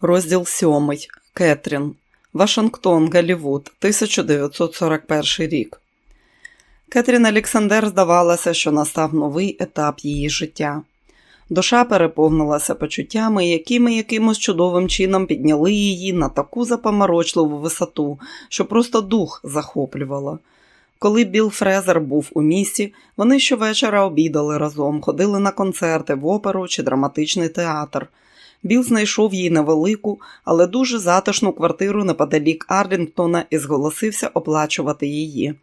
Розділ 7. Кетрін. Вашингтон, Голлівуд, 1941 рік. Кетрін Олександр здавалося, що настав новий етап її життя. Душа переповнилася почуттями, якими якимось чудовим чином підняли її на таку запоморочливу висоту, що просто дух захоплювало. Коли Біл Фрезер був у місті, вони щовечора обідали разом, ходили на концерти в оперу чи драматичний театр. Біл знайшов їй невелику, але дуже затишну квартиру неподалік Арлінгтона і зголосився оплачувати її.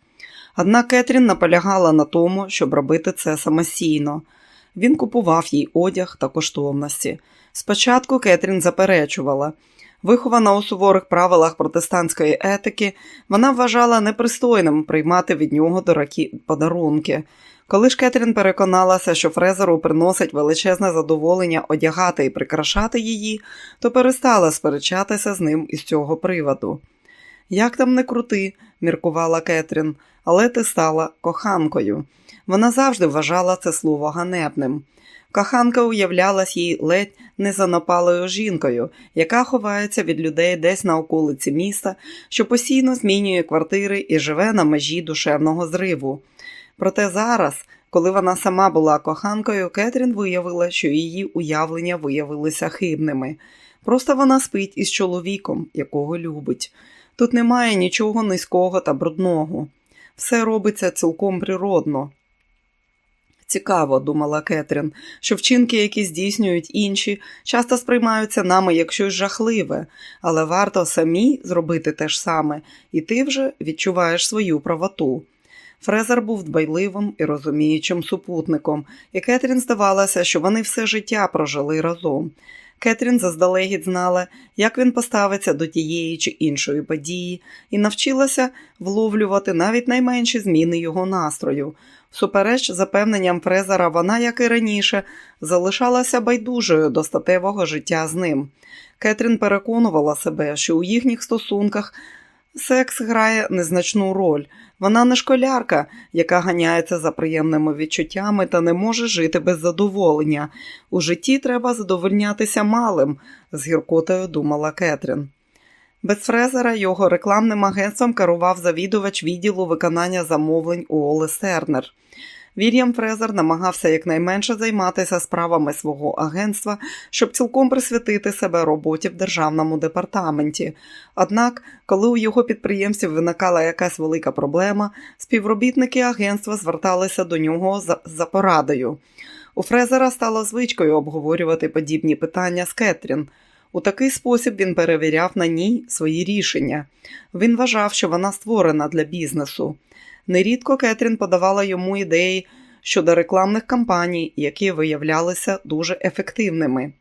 Однак Кетрін наполягала на тому, щоб робити це самостійно. Він купував їй одяг та коштовності. Спочатку Кетрін заперечувала. Вихована у суворих правилах протестантської етики, вона вважала непристойним приймати від нього дорогі подарунки. Коли ж Кетрін переконалася, що Фрезеру приносить величезне задоволення одягати і прикрашати її, то перестала сперечатися з ним із цього приводу. Як там не крути, міркувала Кетрін, але ти стала коханкою. Вона завжди вважала це слово ганебним. Коханка уявлялась їй ледь незанопалою жінкою, яка ховається від людей десь на околиці міста, що постійно змінює квартири і живе на межі душевного зриву. Проте зараз, коли вона сама була коханкою, Кетрін виявила, що її уявлення виявилися хибними. Просто вона спить із чоловіком, якого любить. Тут немає нічого низького та брудного. Все робиться цілком природно. Цікаво, думала Кетрін, що вчинки, які здійснюють інші, часто сприймаються нами як щось жахливе, але варто самі зробити те ж саме, і ти вже відчуваєш свою правоту. Фрезер був дбайливим і розуміючим супутником, і Кетрін здавалося, що вони все життя прожили разом. Кетрін заздалегідь знала, як він поставиться до тієї чи іншої події, і навчилася вловлювати навіть найменші зміни його настрою. Супереч запевненням Фрезера, вона, як і раніше, залишалася байдужою до статевого життя з ним. Кетрін переконувала себе, що у їхніх стосунках секс грає незначну роль. Вона не школярка, яка ганяється за приємними відчуттями та не може жити без задоволення. У житті треба задовольнятися малим, з гіркотою думала Кетрін. Без Фрезера його рекламним агентством керував завідувач відділу виконання замовлень Уолли Сернер. Вільям Фрезер намагався якнайменше займатися справами свого агентства, щоб цілком присвятити себе роботі в державному департаменті. Однак, коли у його підприємців виникала якась велика проблема, співробітники агентства зверталися до нього за, за порадою. У Фрезера стало звичкою обговорювати подібні питання з Кетрін. У такий спосіб він перевіряв на ній свої рішення. Він вважав, що вона створена для бізнесу. Нерідко Кетрін подавала йому ідеї щодо рекламних кампаній, які виявлялися дуже ефективними.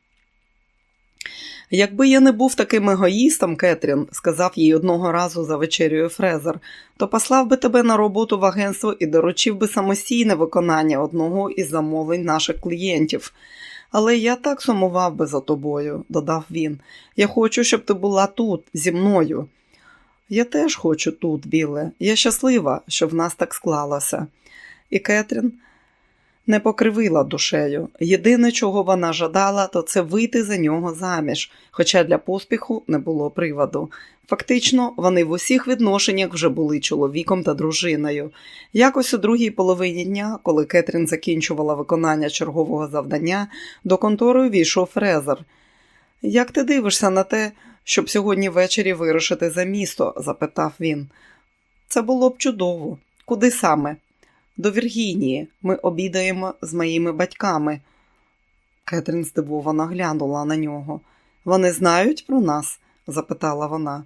Якби я не був таким егоїстом, Кетрін, сказав їй одного разу за вечерю Фрезер, то послав би тебе на роботу в агентство і доручив би самостійне виконання одного із замовлень наших клієнтів. Але я так сумував би за тобою, додав він. Я хочу, щоб ти була тут, зі мною. Я теж хочу тут, Біле. Я щаслива, що в нас так склалося. І Кетрін не покривила душею. Єдине, чого вона жадала, то це вийти за нього заміж, хоча для поспіху не було приводу. Фактично, вони в усіх відношеннях вже були чоловіком та дружиною. Якось у другій половині дня, коли Кетрін закінчувала виконання чергового завдання, до контори війшов Фрезер. Як ти дивишся на те, щоб сьогодні ввечері вирушити за місто? запитав він. Це було б чудово. Куди саме? До Віргінії. Ми обідаємо з моїми батьками. Кетрін здивовано глянула на нього. Вони знають про нас? запитала вона.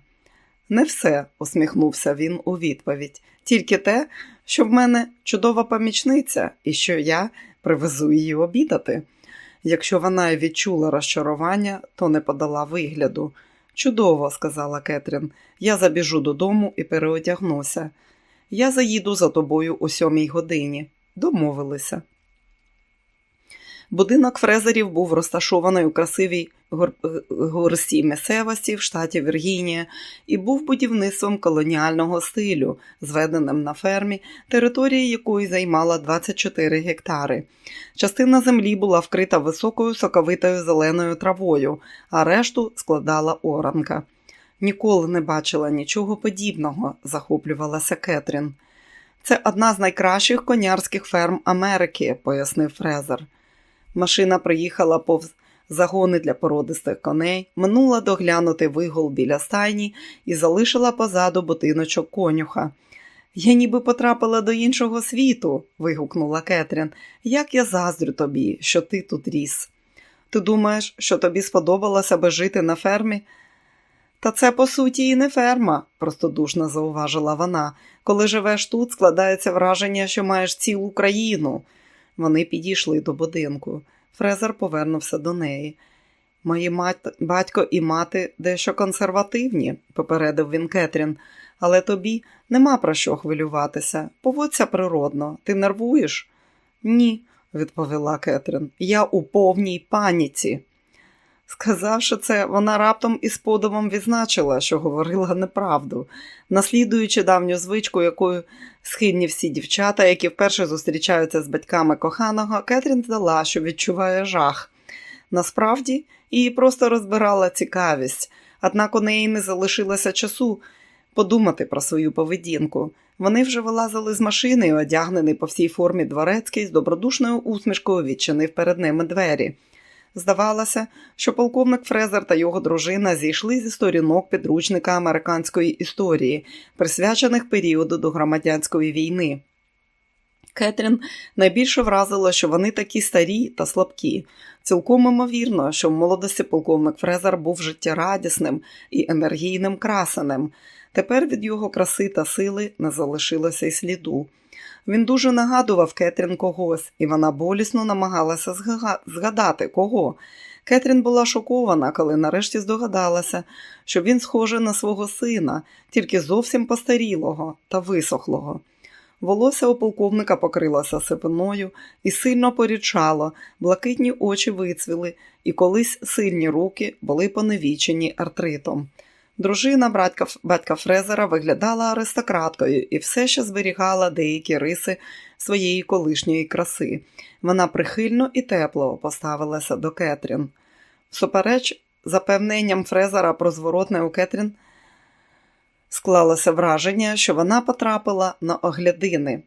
Не все, усміхнувся він у відповідь. Тільки те, що в мене чудова помічниця і що я привезу її обідати. Якщо вона відчула розчарування, то не подала вигляду. Чудово, сказала Кетрін, я забіжу додому і переодягнуся. Я заїду за тобою о сьомій годині. Домовилися. Будинок Фрезерів був розташований у красивій горстій місцевості в штаті Віргінія і був будівництвом колоніального стилю, зведеним на фермі, територія якої займала 24 гектари. Частина землі була вкрита високою соковитою зеленою травою, а решту складала оранка. Ніколи не бачила нічого подібного, захоплювалася Кетрін. Це одна з найкращих конярських ферм Америки, пояснив Фрезер. Машина приїхала повз загони для породистих коней, минула доглянути вигул біля стайні і залишила позаду будиночок конюха. Я ніби потрапила до іншого світу, вигукнула Кетрін. Як я заздрю тобі, що ти тут ріс. Ти думаєш, що тобі сподобалося би жити на фермі? Та це, по суті, і не ферма, простодушно зауважила вона. Коли живеш тут, складається враження, що маєш цілу країну. Вони підійшли до будинку. Фрезер повернувся до неї. Мої мать, батько і мати дещо консервативні, попередив він Кетрін, але тобі нема про що хвилюватися. Поводься природно, ти нервуєш? Ні, відповіла Кетрін. Я у повній паніці. Сказавши це, вона раптом із подивом відзначила, що говорила неправду, наслідуючи давню звичку, якою схильні всі дівчата, які вперше зустрічаються з батьками коханого, Кетрін здала, що відчуває жах. Насправді, її просто розбирала цікавість, однак у неї не залишилося часу подумати про свою поведінку. Вони вже вилазили з машини одягнений по всій формі дворецький з добродушною усмішкою відчинив перед ними двері. Здавалося, що полковник Фрезер та його дружина зійшли зі сторінок підручника американської історії, присвячених періоду до громадянської війни. Кетрін найбільше вразило, що вони такі старі та слабкі. Цілком імовірно, що в молодості полковник Фрезер був життєрадісним і енергійним красенем. Тепер від його краси та сили не залишилося й сліду. Він дуже нагадував Кетрін когось, і вона болісно намагалася згадати кого. Кетрін була шокована, коли нарешті здогадалася, що він схожий на свого сина, тільки зовсім постарілого та висохлого. Волосся у полковника покрилося сипиною і сильно порічало, блакитні очі вицвіли, і колись сильні руки були поневічені артритом. Дружина батька, батька Фрезера виглядала аристократкою і все ще зберігала деякі риси своєї колишньої краси. Вона прихильно і тепло поставилася до Кетрін. Всупереч запевненням Фрезера про зворотне у Кетрін склалося враження, що вона потрапила на оглядини.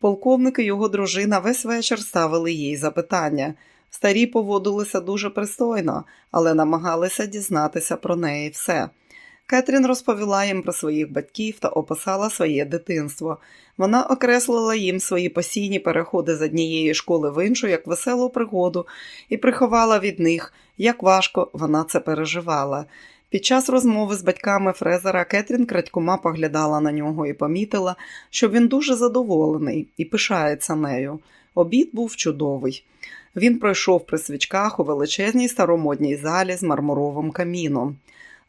Полковник і його дружина весь вечір ставили їй запитання. Старі поводилися дуже пристойно, але намагалися дізнатися про неї все. Кетрін розповіла їм про своїх батьків та описала своє дитинство. Вона окреслила їм свої постійні переходи з однієї школи в іншу як веселу пригоду і приховала від них, як важко вона це переживала. Під час розмови з батьками Фрезера Кетрін крадькома поглядала на нього і помітила, що він дуже задоволений і пишається нею. Обід був чудовий. Він пройшов при свічках у величезній старомодній залі з мармуровим каміном.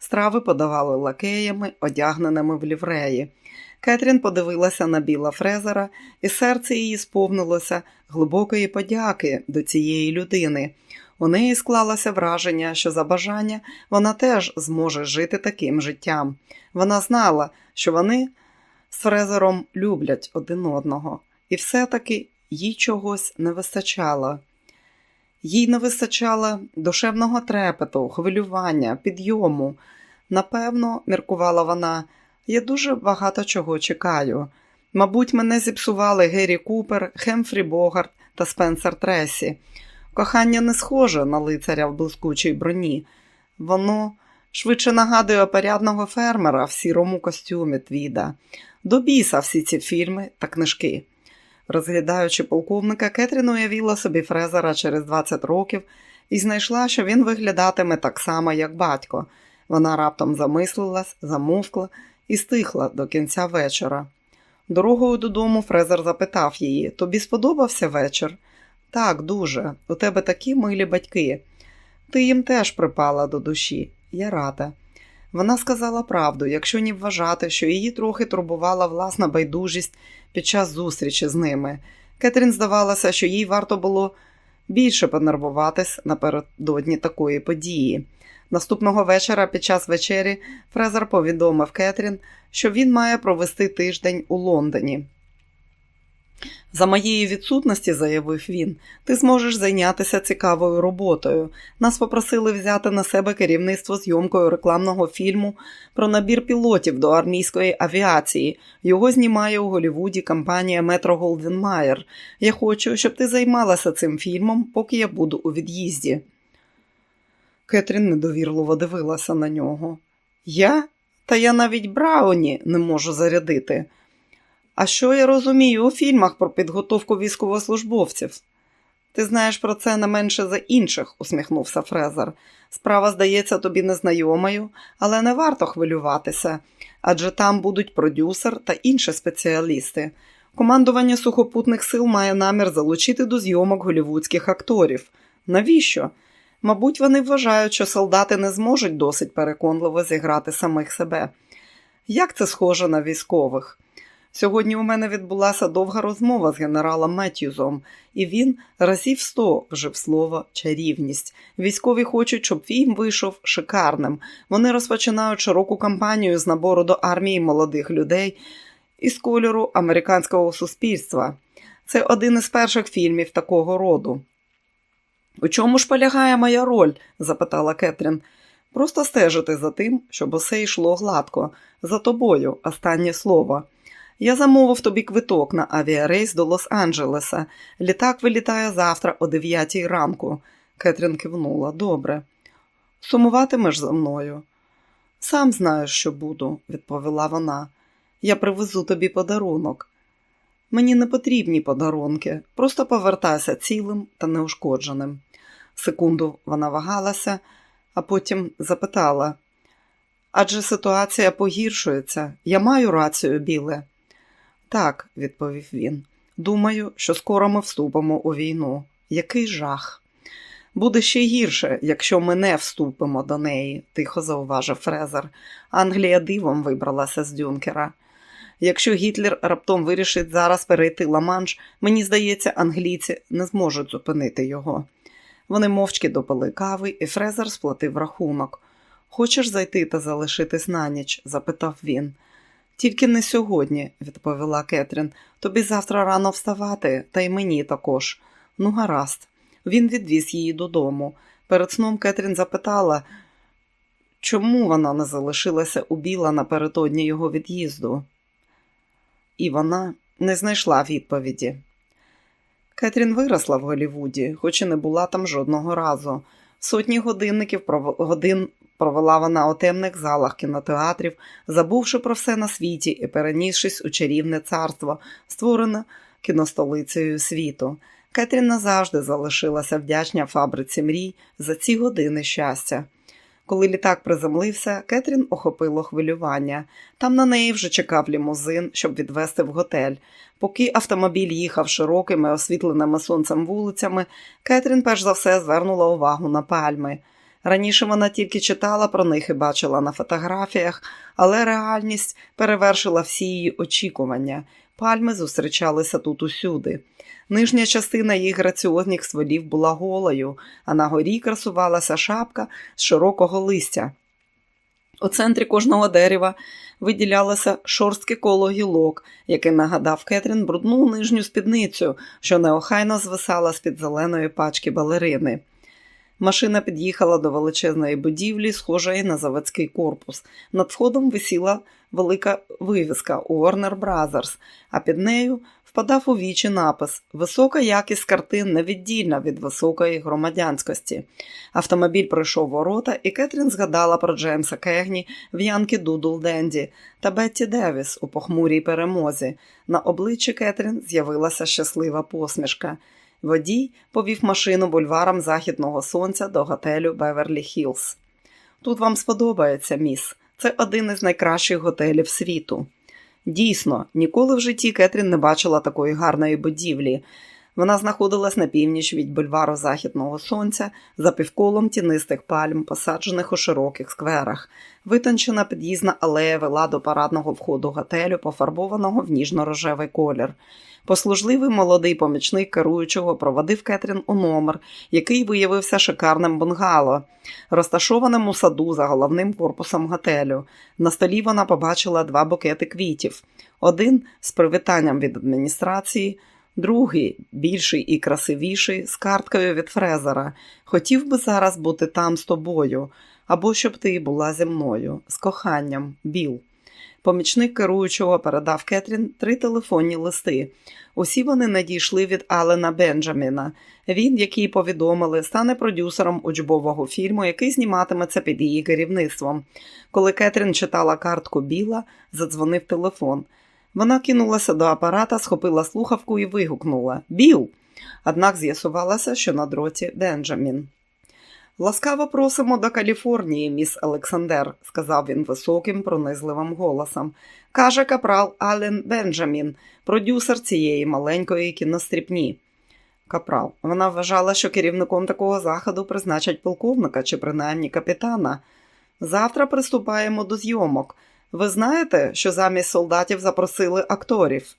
Страви подавали лакеями, одягненими в лівреї. Кетрін подивилася на біла Фрезера, і серце її сповнилося глибокої подяки до цієї людини. У неї склалося враження, що за бажання вона теж зможе жити таким життям. Вона знала, що вони з Фрезером люблять один одного, і все-таки їй чогось не вистачало. Їй не вистачало душевного трепету, хвилювання, підйому. Напевно, міркувала вона, я дуже багато чого чекаю. Мабуть, мене зіпсували Геррі Купер, Хемфрі Богарт та Спенсер Тресі. Кохання не схоже на лицаря в блискучій броні. Воно швидше нагадує порядного фермера в сірому костюмі Твіда. До біса всі ці фільми та книжки. Розглядаючи полковника, Кетрін уявила собі Фрезера через 20 років і знайшла, що він виглядатиме так само, як батько. Вона раптом замислилась, замовкла і стихла до кінця вечора. Дорогою додому Фрезер запитав її Тобі сподобався вечір? Так, дуже. У тебе такі милі батьки. Ти їм теж припала до душі. Я рада. Вона сказала правду, якщо не вважати, що її трохи турбувала власна байдужість під час зустрічі з ними. Кетрін здавалося, що їй варто було більше понервуватись напередодні такої події. Наступного вечора під час вечері Фрезер повідомив Кетрін, що він має провести тиждень у Лондоні. За моєї відсутності, заявив він, ти зможеш зайнятися цікавою роботою. Нас попросили взяти на себе керівництво зйомкою рекламного фільму про набір пілотів до армійської авіації. Його знімає у Голівуді компанія Метро Голден Майер. Я хочу, щоб ти займалася цим фільмом, поки я буду у від'їзді. Кетрін недовірливо дивилася на нього. Я? Та я навіть Брауні не можу зарядити. А що я розумію у фільмах про підготовку військовослужбовців? Ти знаєш про це не менше за інших, усміхнувся Фрезер. Справа здається тобі незнайомою, але не варто хвилюватися, адже там будуть продюсер та інші спеціалісти. Командування сухопутних сил має намір залучити до зйомок голівудських акторів. Навіщо? Мабуть, вони вважають, що солдати не зможуть досить переконливо зіграти самих себе. Як це схоже на військових? Сьогодні у мене відбулася довга розмова з генералом Меттюзом, і він разів сто вжив слово чарівність. Військові хочуть, щоб фільм вийшов шикарним. Вони розпочинають широку кампанію з набору до армії молодих людей із кольору американського суспільства. Це один із перших фільмів такого роду. У чому ж полягає моя роль? запитала Кетрін. Просто стежити за тим, щоб усе йшло гладко. За тобою, останнє слово. Я замовив тобі квиток на авіарейс до Лос-Анджелеса. Літак вилітає завтра о 9 ранку. Кетрін кивнула. Добре. Сумуватимеш за мною? Сам знаєш, що буду, відповіла вона. Я привезу тобі подарунок. Мені не потрібні подарунки, просто повертайся цілим та неушкодженим. Секунду вона вагалася, а потім запитала адже ситуація погіршується. Я маю рацію, біле. Так, відповів він. Думаю, що скоро ми вступимо у війну. Який жах. Буде ще гірше, якщо ми не вступимо до неї, тихо зауважив Фрезер. Англія дивом вибралася з Дюнкера. Якщо Гітлер раптом вирішить зараз перейти Ла-Манш, мені здається, англійці не зможуть зупинити його. Вони мовчки допили кави, і Фрезер сплатив рахунок. Хочеш зайти та залишитись на ніч? запитав він. Тільки не сьогодні, відповіла Кетрін. Тобі завтра рано вставати, та й мені також. Ну, гаразд. Він відвіз її додому. Перед сном Кетрін запитала, чому вона не залишилася у Біла напередодні його від'їзду. І вона не знайшла відповіді. Кетрін виросла в Голівуді, хоч і не була там жодного разу. Сотні годинників годин провела вона у темних залах кінотеатрів, забувши про все на світі і перенісшись у чарівне царство, створене кіностолицею світу. Кетрін назавжди залишилася вдячна фабриці мрій за ці години щастя. Коли літак приземлився, Кетрін охопило хвилювання. Там на неї вже чекав лімузин, щоб відвезти в готель. Поки автомобіль їхав широкими, освітленими сонцем вулицями, Кетрін перш за все звернула увагу на пальми. Раніше вона тільки читала про них і бачила на фотографіях, але реальність перевершила всі її очікування. Пальми зустрічалися тут усюди. Нижня частина їх граціозних стволів була голою, а на горі красувалася шапка з широкого листя. У центрі кожного дерева виділялося шорстке коло гілок, яке нагадав Кетрін брудну нижню спідницю, що неохайно звисала з під зеленої пачки балерини. Машина під'їхала до величезної будівлі, схожої на заводський корпус. Над входом висіла велика вивіска Warner Brothers, а під нею впадав у вічі напис Висока якість картин невіддільна від високої громадянськості. Автомобіль пройшов ворота, і Кетрін згадала про Джеймса Кегні в Yankee Doodle Dandy та Бетті Девіс у похмурій перемозі. На обличчі Кетрін з'явилася щаслива посмішка. Водій повів машину бульваром західного сонця до готелю Беверлі Хіллз. Тут вам сподобається, міс. Це один із найкращих готелів світу. Дійсно, ніколи в житті Кетрін не бачила такої гарної будівлі. Вона знаходилась на північ від бульвару Західного Сонця за півколом тінистих пальм, посаджених у широких скверах. Витончена під'їзна алея вела до парадного входу готелю, пофарбованого в ніжно-рожевий колір. Послужливий молодий помічник керуючого проводив Кетрін у номер, який виявився шикарним бунгало, розташованим у саду за головним корпусом готелю. На столі вона побачила два букети квітів: один з привітанням від адміністрації, другий більший і красивіший, з карткою від Фрезера. Хотів би зараз бути там з тобою, або щоб ти була зі мною, з коханням, Біл. Помічник керуючого передав Кетрін три телефонні листи. Усі вони надійшли від Алена Бенджаміна. Він, який повідомили, стане продюсером учбового фільму, який зніматиметься під її керівництвом. Коли Кетрін читала картку Біла, задзвонив телефон. Вона кинулася до апарата, схопила слухавку і вигукнула Біл. Однак з'ясувалося, що на дроті Бенджамін. Ласкаво просимо до Каліфорнії, міс Олександр, сказав він високим, пронизливим голосом. Каже капрал Ален Бенджамін, продюсер цієї маленької кіностріпні. Капрал, вона вважала, що керівником такого заходу призначать полковника чи принаймні капітана. Завтра приступаємо до зйомок. Ви знаєте, що замість солдатів запросили акторів?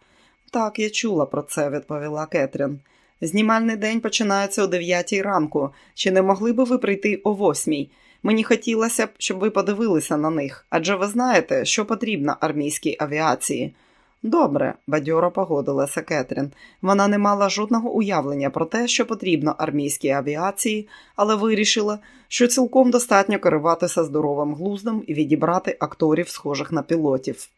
Так, я чула про це, відповіла Кетрін. Знімальний день починається о 9 ранку. Чи не могли би ви прийти о 8? Мені хотілося б, щоб ви подивилися на них, адже ви знаєте, що потрібно армійській авіації. Добре, бадьоро погодилася Кетрін. Вона не мала жодного уявлення про те, що потрібно армійській авіації, але вирішила, що цілком достатньо керуватися здоровим глуздом і відібрати акторів, схожих на пілотів.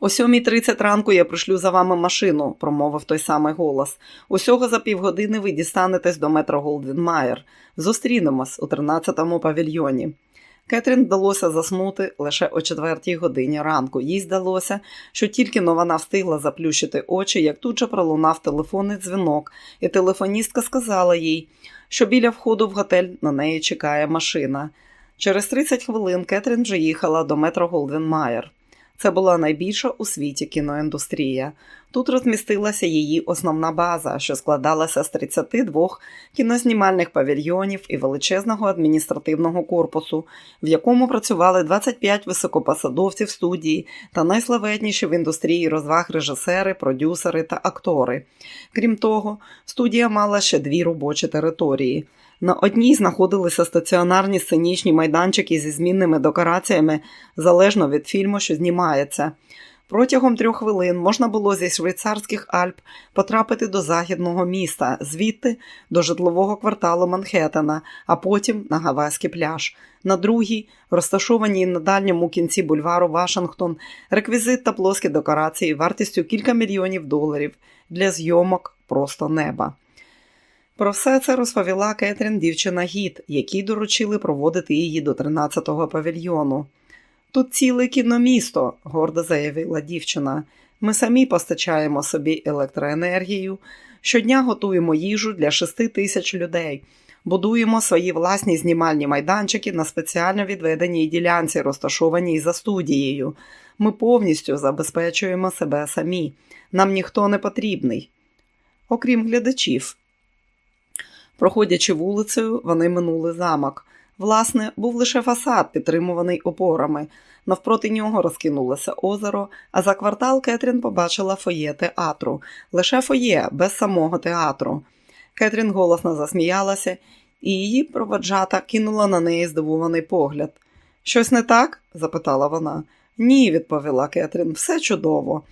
О 7.30 ранку я пришлю за вами машину, промовив той самий голос. Усього за півгодини ви дістанетесь до метро Голдвінмаєр. Зустрінемось у 13-му павільйоні. Кетрін вдалося заснути лише о четвертій годині ранку. Їй здалося, що тільки но вона встигла заплющити очі, як тут же пролунав телефонний дзвінок, і телефоністка сказала їй, що біля входу в готель на неї чекає машина. Через 30 хвилин Кетрін вже їхала до метро Голдвінмаєр. Це була найбільша у світі кіноіндустрія. Тут розмістилася її основна база, що складалася з 32 кінознімальних павільйонів і величезного адміністративного корпусу, в якому працювали 25 високопосадовців студії та найславетніші в індустрії розваг режисери, продюсери та актори. Крім того, студія мала ще дві робочі території. На одній знаходилися стаціонарні сценічні майданчики зі змінними декораціями залежно від фільму, що знімається. Протягом трьох хвилин можна було зі швейцарських Альп потрапити до західного міста, звідти до житлового кварталу Манхеттена, а потім на Гавайський пляж. На другій, розташованій на дальньому кінці бульвару Вашингтон, реквізит та плоскі декорації вартістю кілька мільйонів доларів для зйомок просто неба. Про все це розповіла Кетрін дівчина Гіт, якій доручили проводити її до 13-го павільйону. Тут ціле кіномісто, гордо заявила дівчина. Ми самі постачаємо собі електроенергію, щодня готуємо їжу для шести тисяч людей, будуємо свої власні знімальні майданчики на спеціально відведеній ділянці, розташованій за студією. Ми повністю забезпечуємо себе самі. Нам ніхто не потрібний, окрім глядачів. Проходячи вулицею, вони минули замок. Власне, був лише фасад, підтримуваний опорами. Навпроти нього розкинулося озеро, а за квартал Кетрін побачила фоє театру, лише фоє, без самого театру. Кетрін голосно засміялася, і її проводжата кинула на неї здивований погляд. Щось не так? запитала вона. Ні, відповіла Кетрін, все чудово.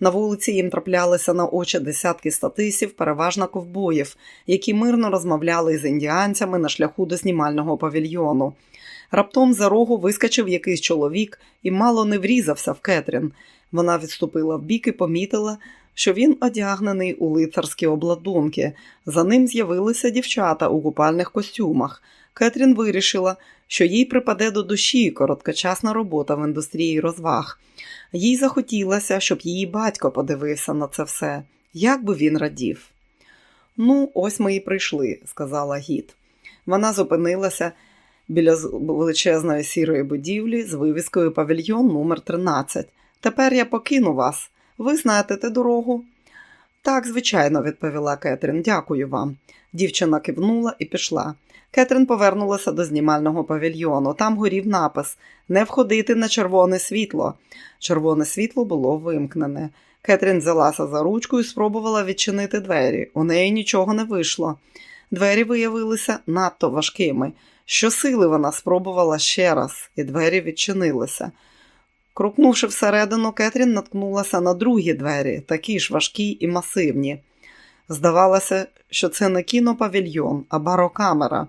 На вулиці їм траплялися на очі десятки статисів, переважно ковбоїв, які мирно розмовляли з індіанцями на шляху до знімального павільйону. Раптом за рогу вискочив якийсь чоловік і мало не врізався в Кетрін. Вона відступила вбік і помітила, що він одягнений у лицарські обладунки. За ним з'явилися дівчата у купальних костюмах. Кетрін вирішила, що їй припаде до душі короткочасна робота в індустрії розваг. Їй захотілося, щоб її батько подивився на це все. Як би він радів? Ну, ось ми і прийшли, сказала гід. Вона зупинилася біля величезної сірої будівлі з вивіскою павільйон номер 13 Тепер я покину вас. Ви знаєте дорогу? Так, звичайно, відповіла Кетрін. Дякую вам. Дівчина кивнула і пішла. Кетрін повернулася до знімального павільйону. Там горів напис Не входити на червоне світло. Червоне світло було вимкнене. Кетрін взялася за ручку і спробувала відчинити двері. У неї нічого не вийшло. Двері виявилися надто важкими. Щосили вона спробувала ще раз, і двері відчинилися. Крукнувши всередину, Кетрін наткнулася на другі двері, такі ж важкі і масивні. Здавалося, що це не кінопавільйон, а барокамера.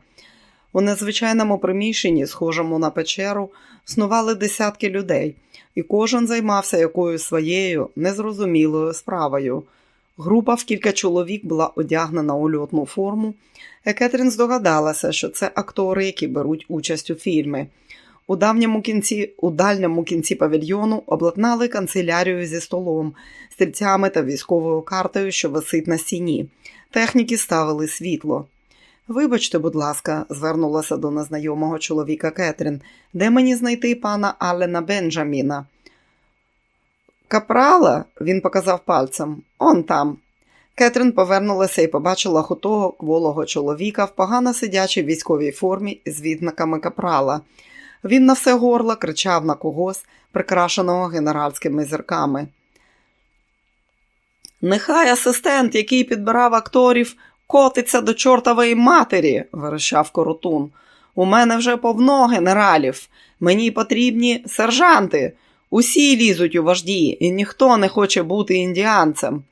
У незвичайному приміщенні, схожому на печеру, снували десятки людей, і кожен займався якоюсь своєю незрозумілою справою. Група в кілька чоловік була одягнена у льотну форму, і Кетрін здогадалася, що це актори, які беруть участь у фільмі. У давньому кінці, у дальньому кінці павільйону обладнали канцелярію зі столом, стільцями та військовою картою, що висить на стіні. Техніки ставили світло. Вибачте, будь ласка, звернулася до незнайомого чоловіка Кетрін, де мені знайти пана Алена Бенджаміна? Капрала, він показав пальцем, он там. Кетрін повернулася і побачила худого кволого чоловіка в погано сидячій військовій формі з відзнаками капрала. Він на все горло кричав на когось, прикрашеного генеральськими зірками. Нехай асистент, який підбирав акторів, котиться до чортової матері, верещав коротун. У мене вже повно генералів. Мені потрібні сержанти. Усі лізуть у вожді, і ніхто не хоче бути індіанцем.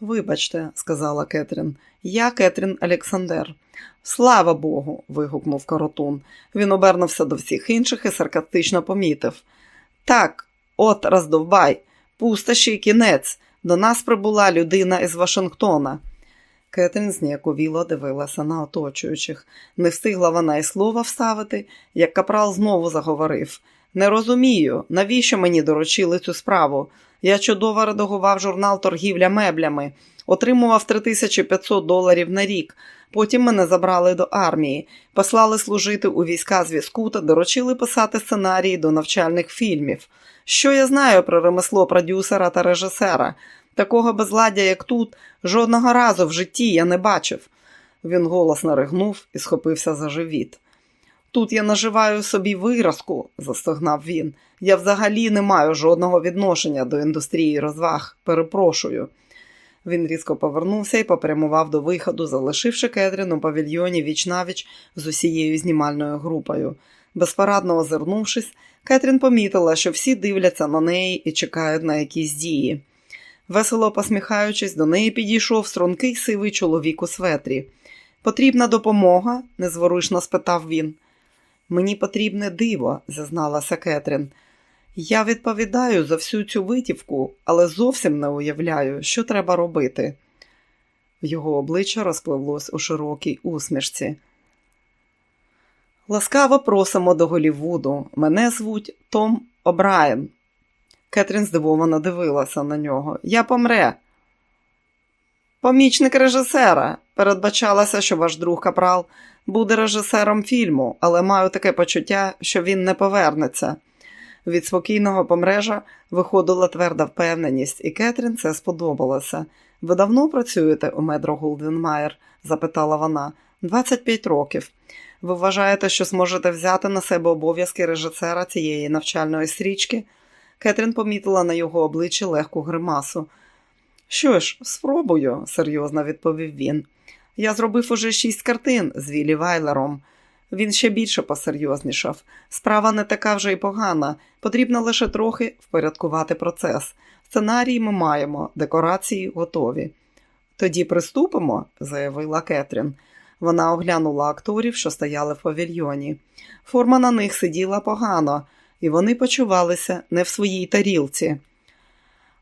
Вибачте, сказала Кетрін, я Кетрін Олександр. Слава Богу. вигукнув коротун. Він обернувся до всіх інших і саркастично помітив. Так, от роздовбай, пустощий кінець. До нас прибула людина із Вашингтона. Кетрін зніяковіло дивилася на оточуючих. Не встигла вона й слова вставити, як капрал знову заговорив. Не розумію, навіщо мені доручили цю справу. Я чудово редагував журнал торгівля меблями, отримував 3500 доларів на рік. Потім мене забрали до армії, послали служити у війська зв'язку та доручили писати сценарії до навчальних фільмів. Що я знаю про ремесло продюсера та режисера? Такого безладдя, як тут, жодного разу в житті я не бачив. Він голосно ригнув і схопився за живіт. Тут я наживаю собі виразку, застогнав він. Я взагалі не маю жодного відношення до індустрії розваг. Перепрошую. Він різко повернувся і попрямував до виходу, залишивши Кетрін у павільйоні віч-навіч з усією знімальною групою. Безпорадно озирнувшись, Кетрін помітила, що всі дивляться на неї і чекають на якісь дії. Весело посміхаючись, до неї підійшов стрункий сивий чоловік у светрі. Потрібна допомога? незворушно спитав він. Мені потрібне диво, зазналася Кетрін. Я відповідаю за всю цю витівку, але зовсім не уявляю, що треба робити. Його обличчя розпливлось у широкій усмішці. Ласкаво просимо до Голівуду. Мене звуть Том О'Брайен. Кетрін здивовано дивилася на нього. Я помреж. Помічник режисера. Передбачалося, що ваш друг Капрал буде режисером фільму, але маю таке почуття, що він не повернеться. Від спокійного помрежа виходила тверда впевненість, і Кетрін це сподобалося. Ви давно працюєте у Metro-Goldwyn-Mayer? запитала вона. 25 років. Ви вважаєте, що зможете взяти на себе обов'язки режисера цієї навчальної стрічки? Кетрін помітила на його обличчі легку гримасу. Що ж, спробую, серйозно відповів він. Я зробив уже шість картин з Віллі Вайлером. Він ще більше посерйознішав. Справа не така вже й погана, потрібно лише трохи впорядкувати процес. Сценарії ми маємо, декорації готові. Тоді приступимо, заявила Кетрін. Вона оглянула акторів, що стояли в павільйоні. Форма на них сиділа погано, і вони почувалися не в своїй тарілці.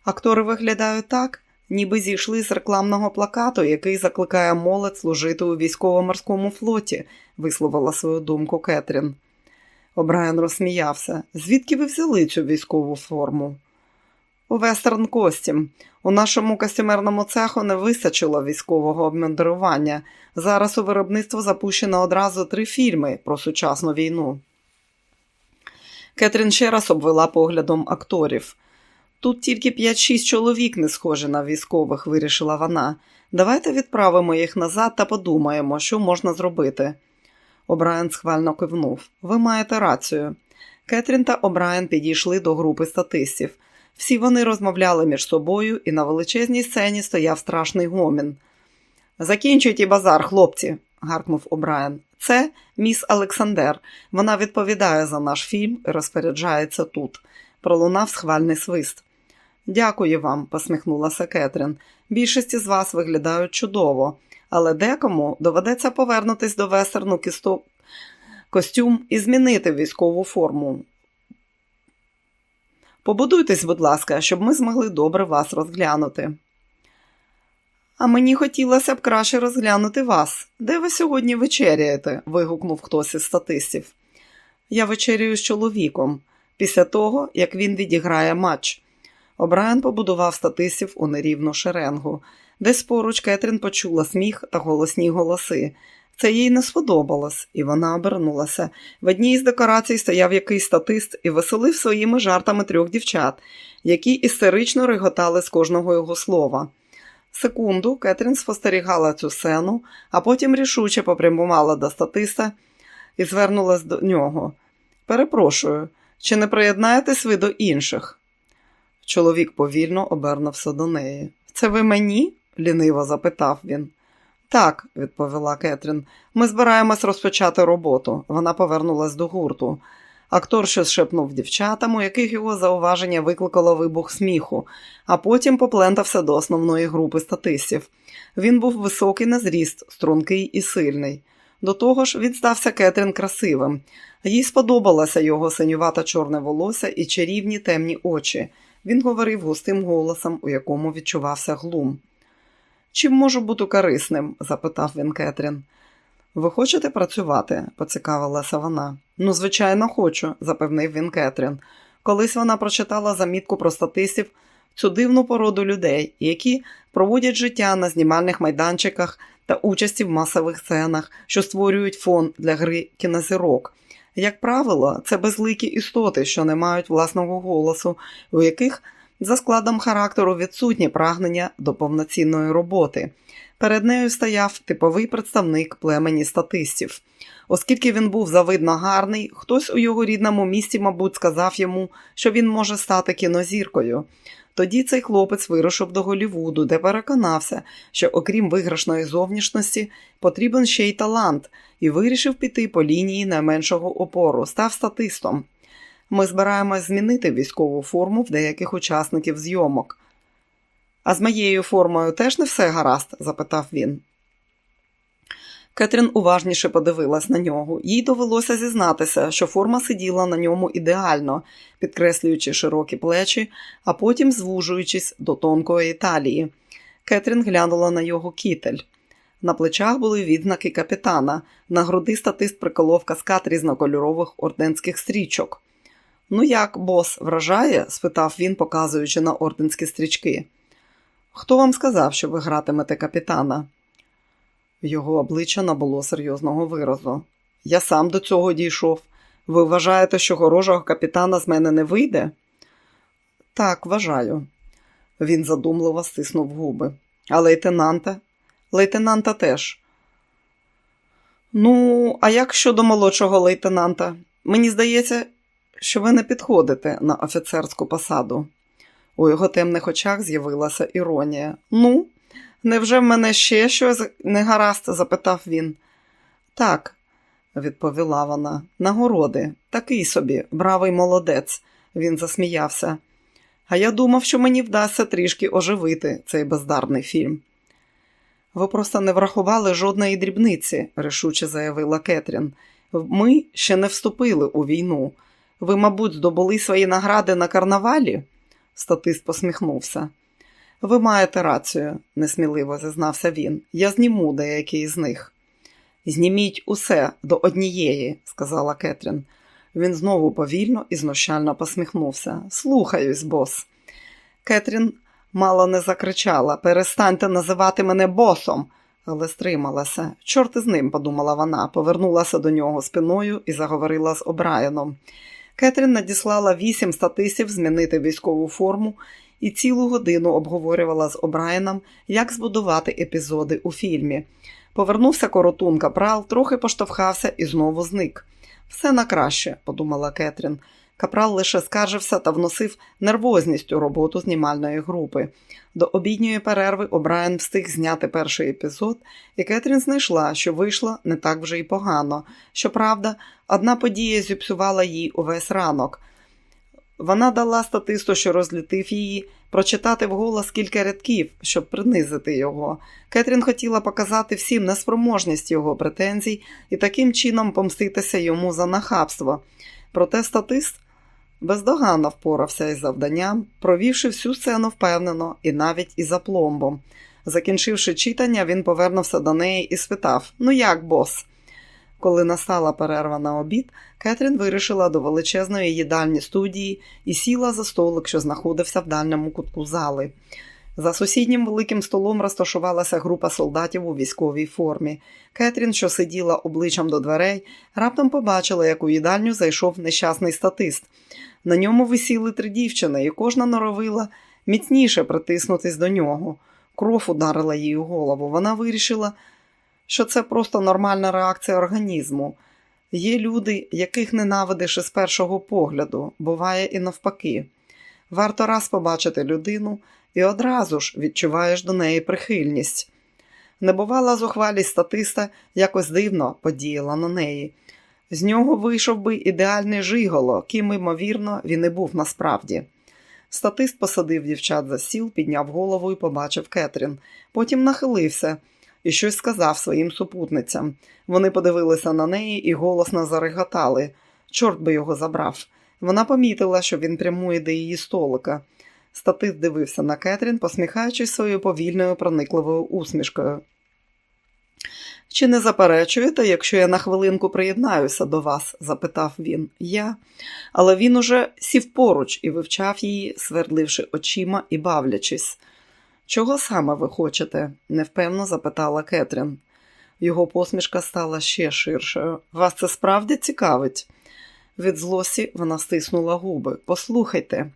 Актори виглядають так, ніби зійшли з рекламного плакату, який закликає молодь служити у військово-морському флоті, висловила свою думку Кетрін. Обрайан розсміявся. Звідки ви взяли цю військову форму? У вестерн костім. У нашому костюмерному цеху не вистачило військового обмундирування. Зараз у виробництво запущено одразу три фільми про сучасну війну. Кетрін ще раз обвела поглядом акторів. Тут тільки 5-6 чоловік не схожі на військових, вирішила вона. Давайте відправимо їх назад та подумаємо, що можна зробити. Обрайан схвально кивнув. Ви маєте рацію. Кетрін та Обрайан підійшли до групи статистів. Всі вони розмовляли між собою, і на величезній сцені стояв страшний гомін. Закінчуйте базар, хлопці, гаркнув Обрайан. Це міс Олександр. Вона відповідає за наш фільм і розпоряджається тут. Пролунав схвальний свист. Дякую вам, посміхнулася Кетрін. Більшість з вас виглядають чудово, але декому доведеться повернутись до весерну кісто... костюм і змінити військову форму. Побудуйтесь, будь ласка, щоб ми змогли добре вас розглянути. А мені хотілося б краще розглянути вас. Де ви сьогодні вечеряєте? вигукнув хтось із статистів. Я вечерюю з чоловіком після того, як він відіграє матч. Обрайан побудував статистів у нерівну шеренгу. Десь поруч Кетрін почула сміх та голосні голоси. Це їй не сподобалось, і вона обернулася. В одній із декорацій стояв якийсь статист і веселив своїми жартами трьох дівчат, які істерично реготали з кожного його слова. Секунду Кетрін спостерігала цю сцену, а потім рішуче попрямувала до статиста і звернулась до нього. Перепрошую, чи не приєднаєтесь ви до інших? Чоловік повільно обернувся до неї. Це ви мені? ліниво запитав він. Так, відповіла Кетрін, ми збираємось розпочати роботу. Вона повернулась до гурту. Актор щось шепнув дівчатам, у яких його зауваження викликало вибух сміху, а потім поплентався до основної групи статистів. Він був високий на зріст, стрункий і сильний. До того ж, він стався Кетрін красивим. Їй сподобалося його синювато чорне волосся і чарівні темні очі. Він говорив густим голосом, у якому відчувався глум. Чим можу бути корисним? запитав він Кетрін. Ви хочете працювати? поцікавилася вона. Ну, звичайно, хочу, запевнив він Кетрін. Колись вона прочитала замітку про статистів цю дивну породу людей, які проводять життя на знімальних майданчиках та участі в масових сценах, що створюють фон для гри кінозірок. Як правило, це безликі істоти, що не мають власного голосу, у яких за складом характеру відсутні прагнення до повноцінної роботи. Перед нею стояв типовий представник племені статистів. Оскільки він був завидно гарний, хтось у його рідному місті, мабуть, сказав йому, що він може стати кінозіркою. Тоді цей хлопець вирушив до Голівуду, де переконався, що, окрім виграшної зовнішності, потрібен ще й талант, і вирішив піти по лінії найменшого опору, став статистом. Ми збираємось змінити військову форму в деяких учасників зйомок. А з моєю формою теж не все гаразд? запитав він. Кетрін уважніше подивилась на нього. Їй довелося зізнатися, що форма сиділа на ньому ідеально, підкреслюючи широкі плечі, а потім звужуючись до тонкої талії. Кетрін глянула на його кітель. На плечах були відзнаки капітана, на груди статист приколов каскад різнокольорових орденських стрічок. Ну як, бос, вражає? спитав він, показуючи на орденські стрічки. Хто вам сказав, що ви гратимете капітана? Його обличчя набуло серйозного виразу. Я сам до цього дійшов. Ви вважаєте, що горожого капітана з мене не вийде? Так, вважаю. Він задумливо стиснув губи. А лейтенанта? Лейтенанта теж. Ну, а як щодо молодшого лейтенанта? Мені здається, що ви не підходите на офіцерську посаду. У його темних очах з'явилася іронія. Ну, невже в мене ще щось не гаразд? запитав він. Так, відповіла вона. Нагороди, такий собі, бравий молодець, він засміявся. А я думав, що мені вдасться трішки оживити цей бездарний фільм. Ви просто не врахували жодної дрібниці, рішуче заявила Кетрін. Ми ще не вступили у війну. Ви, мабуть, здобули свої награди на карнавалі? Статист посміхнувся. Ви маєте рацію, несміливо зізнався він. Я зніму деякі з них. Зніміть усе до однієї, сказала Кетрін. Він знову повільно і знущально посміхнувся. Слухаюсь, бос. Кетрін мало не закричала Перестаньте називати мене босом, але стрималася. Чорти з ним, подумала вона, повернулася до нього спиною і заговорила з Обраяном. Кетрін надіслала вісім статисів змінити військову форму і цілу годину обговорювала з Обрайеном, як збудувати епізоди у фільмі. Повернувся коротун капрал, трохи поштовхався і знову зник. Все на краще, подумала Кетрін. Капрал лише скаржився та вносив нервозність у роботу знімальної групи. До обідньої перерви Обрайен встиг зняти перший епізод, і Кетрін знайшла, що вийшло не так вже й погано. Щоправда, одна подія зіпсувала їй увесь ранок. Вона дала статисту, що розлютив її, прочитати вголос кілька рядків, щоб принизити його. Кетрін хотіла показати всім неспроможність його претензій і таким чином помститися йому за нахабство. Проте статист бездоганно впорався із завданням, провівши всю сцену впевнено і навіть із апломбом. Закінчивши читання, він повернувся до неї і спитав: Ну як, бос? Коли настала перерва на обід, Кетрін вирішила до величезної їдальні студії і сіла за столик, що знаходився в дальньому кутку зали. За сусіднім великим столом розташувалася група солдатів у військовій формі. Кетрін, що сиділа обличчям до дверей, раптом побачила, як у їдальню зайшов нещасний статист. На ньому висіли три дівчини, і кожна норовила міцніше притиснутись до нього. Кров ударила їй у голову. Вона вирішила, що це просто нормальна реакція організму. Є люди, яких ненавидиш із першого погляду, буває і навпаки. Варто раз побачити людину і одразу ж відчуваєш до неї прихильність. Небувала зухвалість статиста якось дивно подіяла на неї. З нього вийшов би ідеальний жиголо, ким, ймовірно, він і був насправді. Статист посадив дівчат за стіл, підняв голову і побачив Кетрін. Потім нахилився і щось сказав своїм супутницям. Вони подивилися на неї і голосно зареготали. Чорт би його забрав. Вона помітила, що він прямує до її столика. Статист дивився на Кетрін, посміхаючись своєю повільною проникливою усмішкою. Чи не заперечуєте, якщо я на хвилинку приєднаюся до вас? запитав він. Я. Але він уже сів поруч і вивчав її, свердливши очима і бавлячись. Чого саме ви хочете? невпевно запитала Кетрін. Його посмішка стала ще ширшою. Вас це справді цікавить? Від злості вона стиснула губи. Послухайте.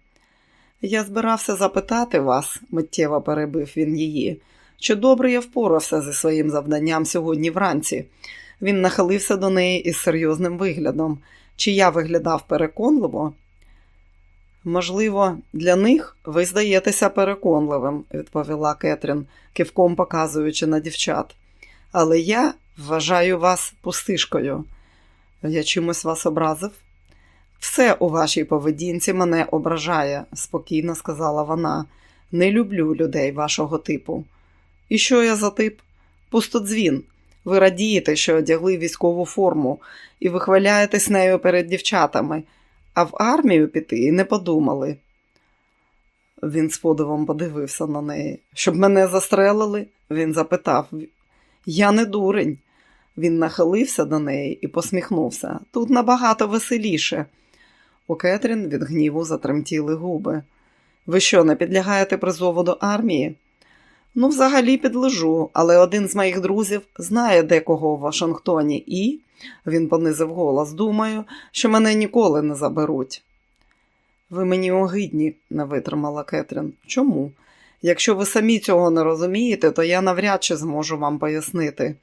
Я збирався запитати вас, миттєво перебив він її. Чи добре я впорався зі своїм завданням сьогодні вранці? Він нахилився до неї із серйозним виглядом. Чи я виглядав переконливо? Можливо, для них ви здаєтеся переконливим, відповіла Кетрін, кивком показуючи на дівчат. Але я вважаю вас пустишкою. Я чимось вас образив? Все у вашій поведінці мене ображає, спокійно сказала вона. Не люблю людей вашого типу. І що я за тип? Пустодзвін. Ви радієте, що одягли військову форму і вихваляєтесь нею перед дівчатами, а в армію піти і не подумали. Він з подивом подивився на неї. Щоб мене застрелили, він запитав. Я не дурень. Він нахилився до неї і посміхнувся. Тут набагато веселіше. У Кетрін від гніву затремтіли губи. Ви що, не підлягаєте призову до армії? Ну, взагалі підлежу, але один з моїх друзів знає декого у Вашингтоні, і, він понизив голос, думаю, що мене ніколи не заберуть. Ви мені огидні, не витримала Кетрін. Чому? Якщо ви самі цього не розумієте, то я навряд чи зможу вам пояснити.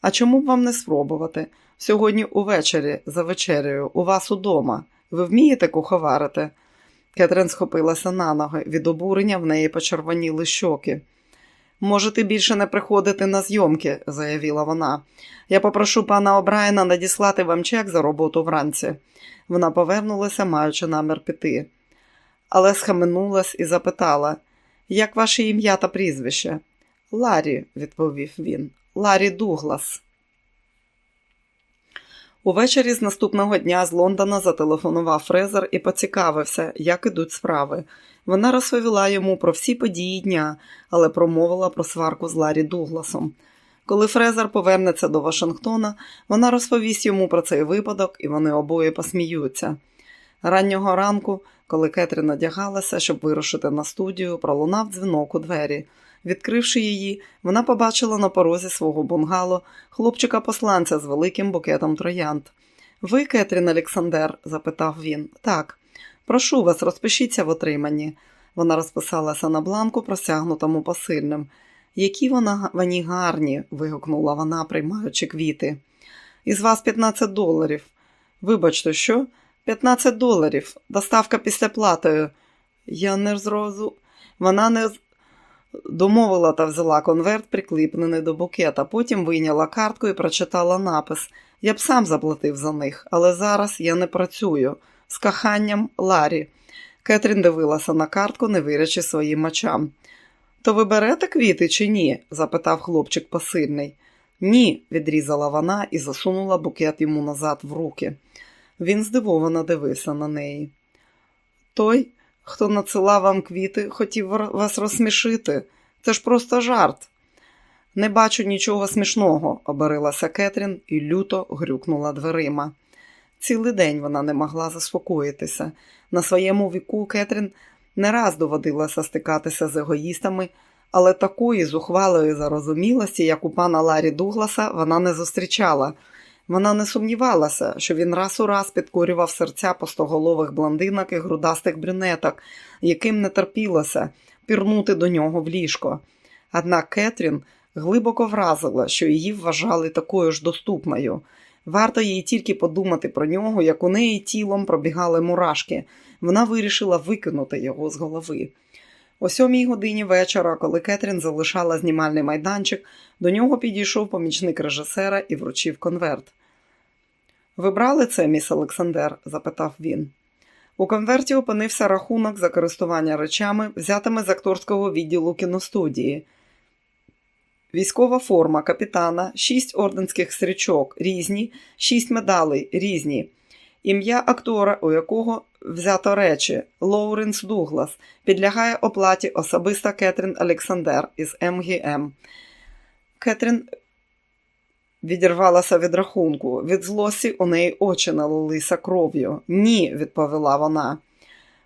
А чому б вам не спробувати? Сьогодні увечері, за вечерею, у вас удома. Ви вмієте куховарити? Кетрин схопилася на ноги. Від обурення в неї почервоніли щоки. Можете більше не приходити на зйомки, заявила вона. Я попрошу пана Обрайена надіслати вам чек за роботу вранці. Вона повернулася, маючи намір піти. Але схаменулась і запитала, як ваше ім'я та прізвище? Ларі, відповів він. Ларі Дуглас. Увечері з наступного дня з Лондона зателефонував Фрезер і поцікавився, як ідуть справи. Вона розповіла йому про всі події дня, але промовила про сварку з Ларі Дугласом. Коли Фрезер повернеться до Вашингтона, вона розповість йому про цей випадок, і вони обоє посміються. Раннього ранку, коли Кетрін одягалася, щоб вирушити на студію, пролунав дзвінок у двері. Відкривши її, вона побачила на порозі свого бунгало хлопчика-посланця з великим букетом троянд. Ви, Кетрін Олександр? запитав він. Так, прошу вас, розпишіться в отриманні. Вона розписалася на бланку, просягнутому посильним. Які вона вони гарні, вигукнула вона, приймаючи квіти. Із вас 15 доларів. Вибачте, що? 15 доларів. Доставка після платою. Я не зрозу. Вона не домовила та взяла конверт, прикліпнений до букета. Потім вийняла картку і прочитала напис. Я б сам заплатив за них, але зараз я не працюю. З коханням Ларі. Кетрін дивилася на картку, не вірячи своїм очам. То ви берете квіти чи ні? запитав хлопчик посильний. Ні, відрізала вона і засунула букет йому назад в руки. Він здивовано дивився на неї. Той, хто надсилав вам квіти, хотів вас розсмішити. Це ж просто жарт. Не бачу нічого смішного, оберилася Кетрін і люто грюкнула дверима. Цілий день вона не могла заспокоїтися. На своєму віку Кетрін не раз доводилося стикатися з егоїстами, але такої зухвалої зарозумілості, як у пана Ларі Дугласа, вона не зустрічала. Вона не сумнівалася, що він раз у раз підкорював серця постоголових блондинок і грудастих брюнеток, яким не терпілося пірнути до нього в ліжко. Однак Кетрін глибоко вразила, що її вважали такою ж доступною. Варто їй тільки подумати про нього, як у неї тілом пробігали мурашки. Вона вирішила викинути його з голови. О сьомій годині вечора, коли Кетрін залишала знімальний майданчик, до нього підійшов помічник режисера і вручив конверт. Ви брали це, міс Олександр? запитав він. У конверті опинився рахунок за користування речами, взятими з акторського відділу кіностудії. Військова форма капітана, шість орденських стрічок різні, шість медалей різні. Ім'я актора, у якого взято речі Лоуренс Дуглас, підлягає оплаті особиста Кетрін Олександр із МГМ. Кетрін відірвалася від рахунку. Від злості у неї очі налилися кров'ю. Ні, відповіла вона.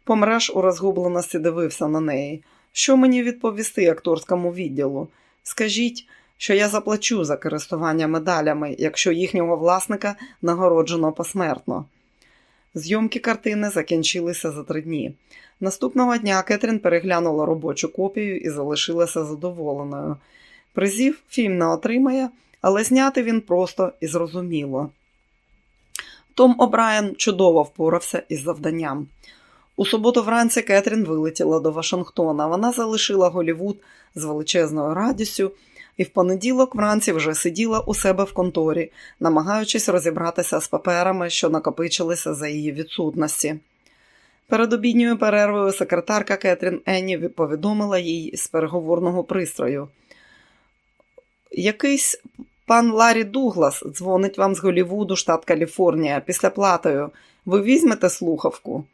Помреш у розгубленості дивився на неї. Що мені відповісти акторському відділу? Скажіть, що я заплачу за користування медалями, якщо їхнього власника нагороджено посмертно. Зйомки картини закінчилися за три дні. Наступного дня Кетрін переглянула робочу копію і залишилася задоволеною. Призів фільм не отримає, але зняти він просто і зрозуміло. Том О'Брайен чудово впорався із завданням. У суботу вранці Кетрін вилетіла до Вашингтона. Вона залишила Голівуд з величезною радістю і в понеділок вранці вже сиділа у себе в конторі, намагаючись розібратися з паперами, що накопичилися за її відсутності. Перед обідньою перервою секретарка Кетрін Енні повідомила їй з переговорного пристрою. Якийсь пан Ларі Дуглас дзвонить вам з Голівуду, штат Каліфорнія, після платою. Ви візьмете слухавку?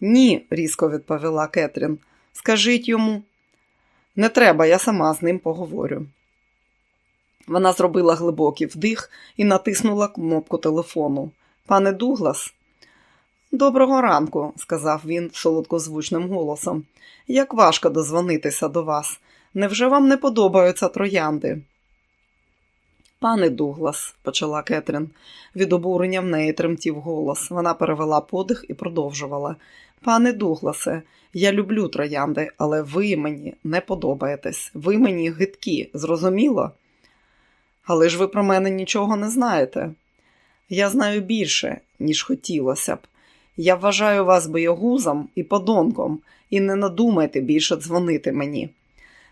Ні, різко відповіла Кетрін. Скажіть йому. Не треба, я сама з ним поговорю. Вона зробила глибокий вдих і натиснула кнопку телефону. Пане Дуглас, доброго ранку, сказав він солодкозвучним голосом. Як важко дозвонитися до вас. Невже вам не подобаються троянди? Пане Дуглас, почала Кетрін. Від обурення в неї тремтів голос. Вона перевела подих і продовжувала. Пане Дугласе, я люблю троянди, але ви мені не подобаєтесь. Ви мені гидкі, зрозуміло? Але ж ви про мене нічого не знаєте. Я знаю більше, ніж хотілося б. Я вважаю вас боягузом і подонком, і не надумайте більше дзвонити мені.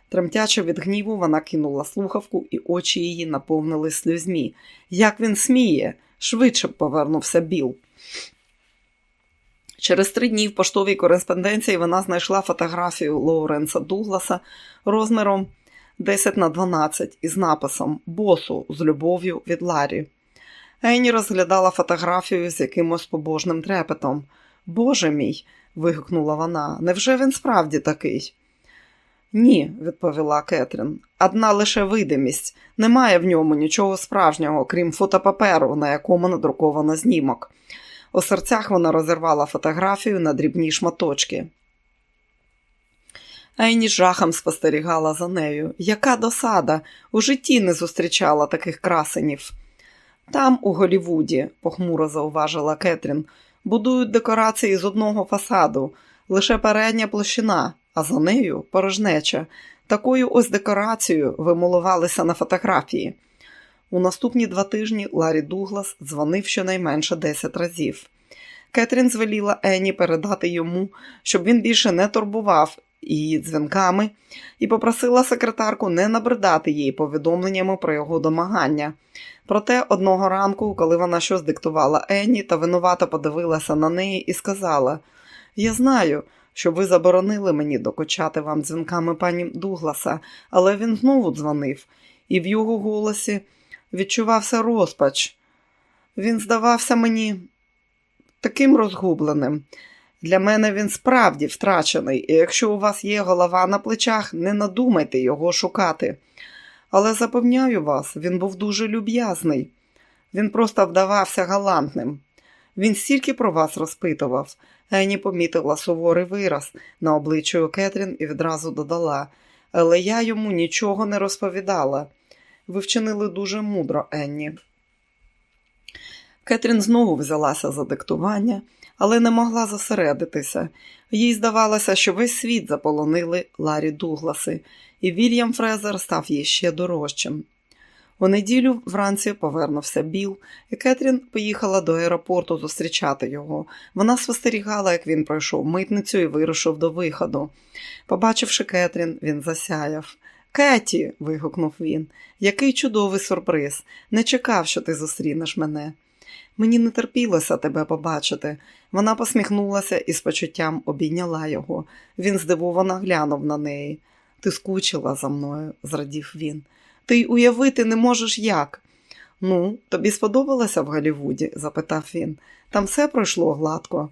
Тремтячи від гніву, вона кинула слухавку, і очі її наповнили сльозьмі. Як він сміє, швидше повернувся Біл. Через три дні в поштовій кореспонденції вона знайшла фотографію Лоуренса Дугласа розміром 10 на 12 із написом Босу з любов'ю від Ларі. Ені розглядала фотографію з якимось побожним трепетом. Боже мій, вигукнула вона, невже він справді такий? Ні, відповіла Кетрін. Одна лише видимість. Немає в ньому нічого справжнього, крім фотопаперу, на якому надруковано знімок. У серцях вона розірвала фотографію на дрібні шматочки. Айні жахом спостерігала за нею. Яка досада! У житті не зустрічала таких красенів. Там, у Голівуді, похмуро зауважила Кетрін, будують декорації з одного фасаду, лише передня площина, а за нею порожнеча. Такою ось декорацією вималувалися на фотографії. У наступні два тижні Ларі Дуглас дзвонив щонайменше 10 разів. Кетрін звеліла Енні передати йому, щоб він більше не турбував її дзвінками, і попросила секретарку не набридати їй повідомленнями про його домагання. Проте одного ранку, коли вона щось диктувала Енні та винувато подивилася на неї і сказала: Я знаю, що ви заборонили мені докучати вам дзвінками пані Дугласа, але він знову дзвонив, і в його голосі відчувався розпач. Він здавався мені таким розгубленим. Для мене він справді втрачений, і якщо у вас є голова на плечах, не надумайте його шукати. Але запевняю вас, він був дуже люб'язний. Він просто вдавався галантним. Він стільки про вас розпитував. Ені помітила суворий вираз на обличчю Кетрін і відразу додала, але я йому нічого не розповідала. Ви вчинили дуже мудро, Енні. Кетрін знову взялася за диктування, але не могла зосередитися. Їй здавалося, що весь світ заполонили Ларі Дугласи, і Вільям Фрезер став їй ще дорожчим. У неділю вранці повернувся Біл, і Кетрін поїхала до аеропорту зустрічати його. Вона спостерігала, як він пройшов митницю і вирушив до виходу. Побачивши Кетрін, він засяяв. Кеті. вигукнув він, який чудовий сюрприз. Не чекав, що ти зустрінеш мене. Мені не терпілося тебе побачити. Вона посміхнулася і з почуттям обійняла його. Він здивовано глянув на неї. Ти скучила за мною, зрадів він. Ти й уявити не можеш як. Ну, тобі сподобалося в Голлівуді?» – запитав він. Там все пройшло гладко.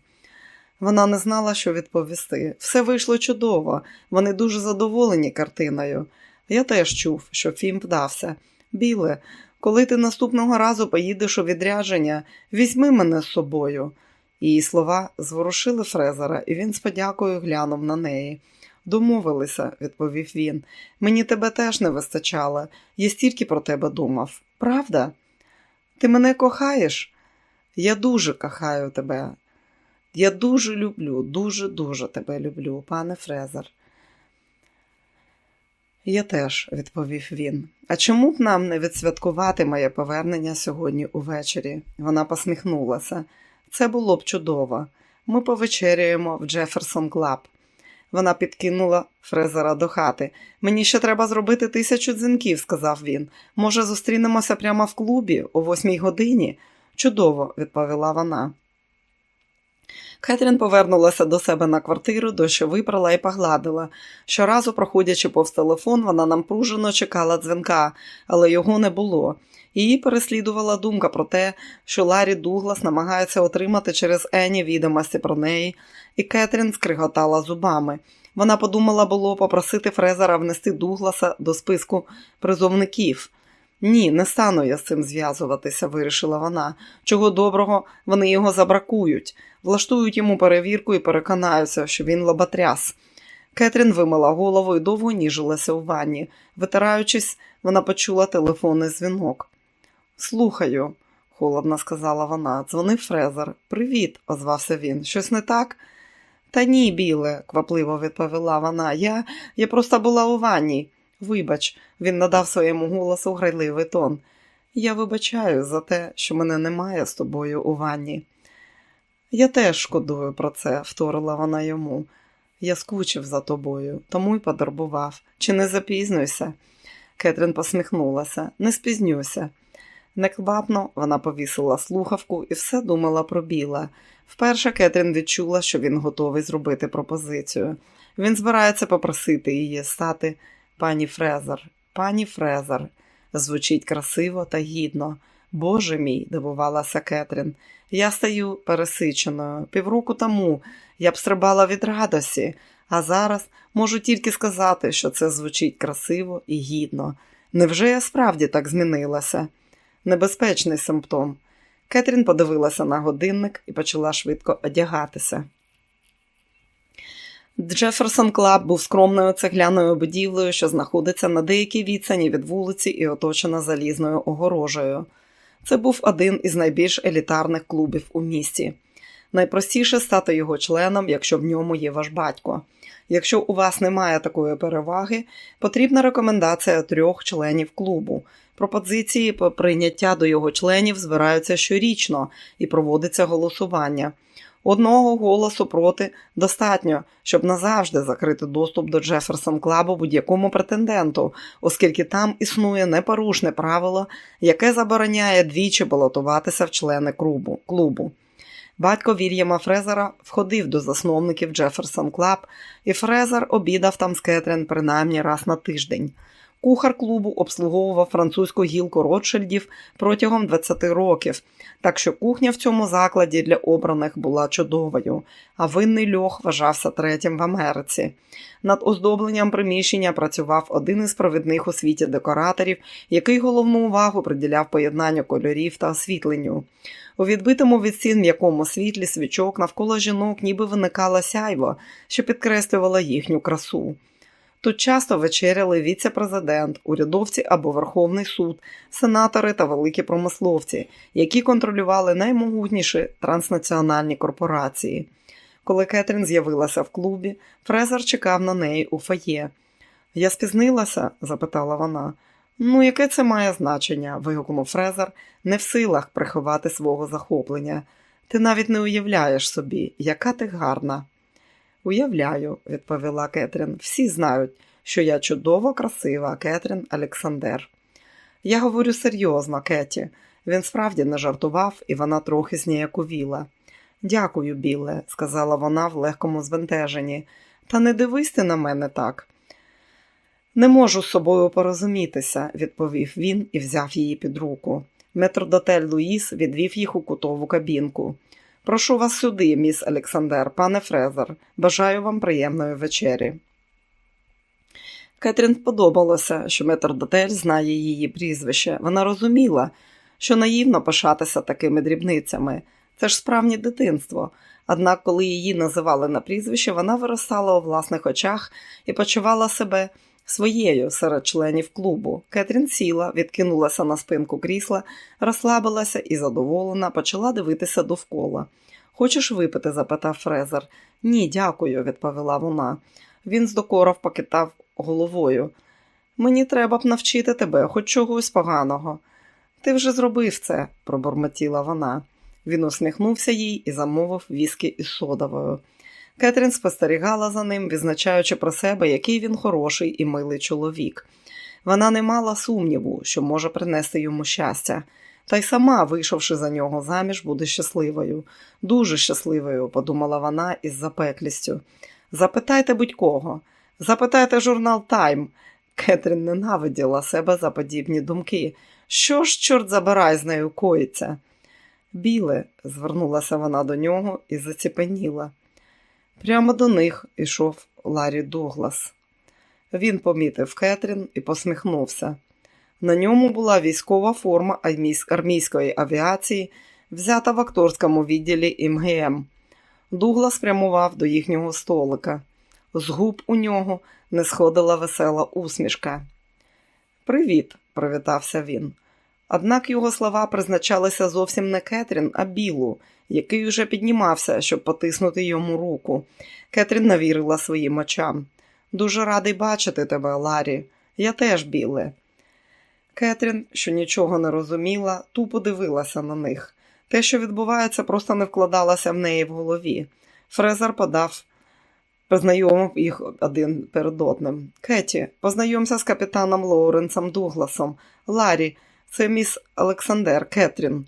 Вона не знала, що відповісти. Все вийшло чудово, вони дуже задоволені картиною. Я теж чув, що фільм вдався. Біле, коли ти наступного разу поїдеш у відрядження, візьми мене з собою. Її слова зворушили Фрезера, і він з подякою глянув на неї. Домовилися, відповів він. Мені тебе теж не вистачало. Я стільки про тебе думав. Правда? Ти мене кохаєш? Я дуже кохаю тебе. Я дуже люблю, дуже-дуже тебе люблю, пане Фрезер. Я теж, відповів він. А чому б нам не відсвяткувати моє повернення сьогодні увечері? Вона посміхнулася. Це було б чудово. Ми повечеряємо в Jefferson Club. Вона підкинула Фрезера до хати. Мені ще треба зробити тисячу дзвінків, сказав він. Може, зустрінемося прямо в клубі о восьмій годині? Чудово, відповіла вона. Кетрін повернулася до себе на квартиру, дощо випрала і погладила. Щоразу, проходячи повз телефон, вона напружено чекала дзвінка, але його не було. Її переслідувала думка про те, що Ларі Дуглас намагається отримати через Ені відомості про неї, і Кетрін скриготала зубами. Вона подумала було попросити Фрезера внести Дугласа до списку призовників. Ні, не стану я з цим зв'язуватися, вирішила вона. Чого доброго, вони його забракують, влаштують йому перевірку і переконаються, що він лоботряс. Кетрін вимила голову і довго ніжилася у ванні. Витираючись, вона почула телефонний дзвінок. Слухаю, холодно сказала вона. Дзвонив Фрезер. Привіт, озвався він. Щось не так? Та ні, біле, квапливо відповіла вона. Я я просто була у ванні. Вибач, він надав своєму голосу грайливий тон. Я вибачаю за те, що мене немає з тобою у ванні. Я теж шкодую про це, вторила вона йому. Я скучив за тобою, тому й подорбував. Чи не запізнюйся? Кетрін посміхнулася. Не спізнюся. Неквапно вона повісила слухавку і все думала про біла. Вперше Кетрін відчула, що він готовий зробити пропозицію. Він збирається попросити її стати пані Фрезер, пані Фрезер. Звучить красиво та гідно. Боже мій, дивувалася Кетрін. Я стаю пересиченою. Півроку тому я б стрибала від радості, а зараз можу тільки сказати, що це звучить красиво і гідно. Невже я справді так змінилася? Небезпечний симптом. Кетрін подивилася на годинник і почала швидко одягатися. Jefferson Club був скромною цегляною будівлею, що знаходиться на деякій відстані від вулиці і оточена залізною огорожею. Це був один із найбільш елітарних клубів у місті. Найпростіше стати його членом, якщо в ньому є ваш батько. Якщо у вас немає такої переваги, потрібна рекомендація трьох членів клубу. Пропозиції по прийняття до його членів збираються щорічно і проводиться голосування. Одного голосу проти достатньо, щоб назавжди закрити доступ до Джеферсон Клабу будь-якому претенденту, оскільки там існує непорушне правило, яке забороняє двічі балотуватися в члени клубу. Батько Вільяма Фрезера входив до засновників Jefferson Club, і Фрезер обідав там з Кетрін принаймні раз на тиждень. Кухар клубу обслуговував французьку гілку Ротшильдів протягом 20 років, так що кухня в цьому закладі для обраних була чудовою, а винний льох вважався третім в Америці. Над оздобленням приміщення працював один із провідних у світі декораторів, який головну увагу приділяв поєднанню кольорів та освітленню. У відбитому від стін м'якому світлі свічок навколо жінок ніби виникало сяйво, що підкреслювало їхню красу. Тут часто вечеряли віце-президент, урядовці або Верховний суд, сенатори та великі промисловці, які контролювали наймогутніші транснаціональні корпорації. Коли Кетрін з'явилася в клубі, Фрезер чекав на неї у фає. Я спізнилася? запитала вона. Ну, яке це має значення? вигукнув Фрезер, не в силах приховати свого захоплення. Ти навіть не уявляєш собі, яка ти гарна. Уявляю, відповіла Кетрін. Всі знають, що я чудово красива, Кетрін Олександр. Я говорю серйозно, Кеті. Він справді не жартував, і вона трохи зніяковіла. Дякую, Біле, сказала вона в легкому збентеженні. Та не дивись ти на мене так. Не можу з собою порозумітися, відповів він і взяв її під руку. Метродотель Луїс відвів їх у кутову кабінку. Прошу вас сюди, міс Олександр, пане Фрезер. Бажаю вам приємної вечері. Кетрін сподобалося, що метрдотель знає її прізвище. Вона розуміла, що наївно пишатися такими дрібницями. Це ж справні дитинство. Однак, коли її називали на прізвище, вона виростала у власних очах і почувала себе своєю серед членів клубу. Кетрін сіла, відкинулася на спинку крісла, розслабилася і задоволена, почала дивитися довкола. Хочеш випити? запитав Фрезер. Ні, дякую, відповіла вона. Він з докоров покитав головою. Мені треба б навчити тебе, хоч чогось поганого. Ти вже зробив це, пробормотіла вона. Він усміхнувся їй і замовив віскі із содовою. Кетрін спостерігала за ним, відзначаючи про себе, який він хороший і милий чоловік. Вона не мала сумніву, що може принести йому щастя, та й сама, вийшовши за нього заміж, буде щасливою, дуже щасливою, подумала вона із запеклістю. Запитайте будь-кого, запитайте журнал Тайм. Кетрін ненавиділа себе за подібні думки. Що ж, чорт забирай, з нею коїться? Біле, звернулася вона до нього і заціпеніла. Прямо до них ішов Ларі Дуглас. Він помітив Кетрін і посміхнувся. На ньому була військова форма армійської авіації, взята в акторському відділі МГМ. Дуглас прямував до їхнього столика. З губ у нього не сходила весела усмішка. Привіт, привітався він. Однак його слова призначалися зовсім не Кетрін, а Білу, який уже піднімався, щоб потиснути йому руку. Кетрін навірила своїм очам. Дуже радий бачити тебе, Ларі. Я теж біле. Кетрін, що нічого не розуміла, тупо дивилася на них. Те, що відбувається, просто не вкладалося в неї в голові. Фрезер подав, познайомив їх один перед одним. Кеті, познайомся з капітаном Лоуренсом Дугласом. Ларі, це міс Олександр Кетрін.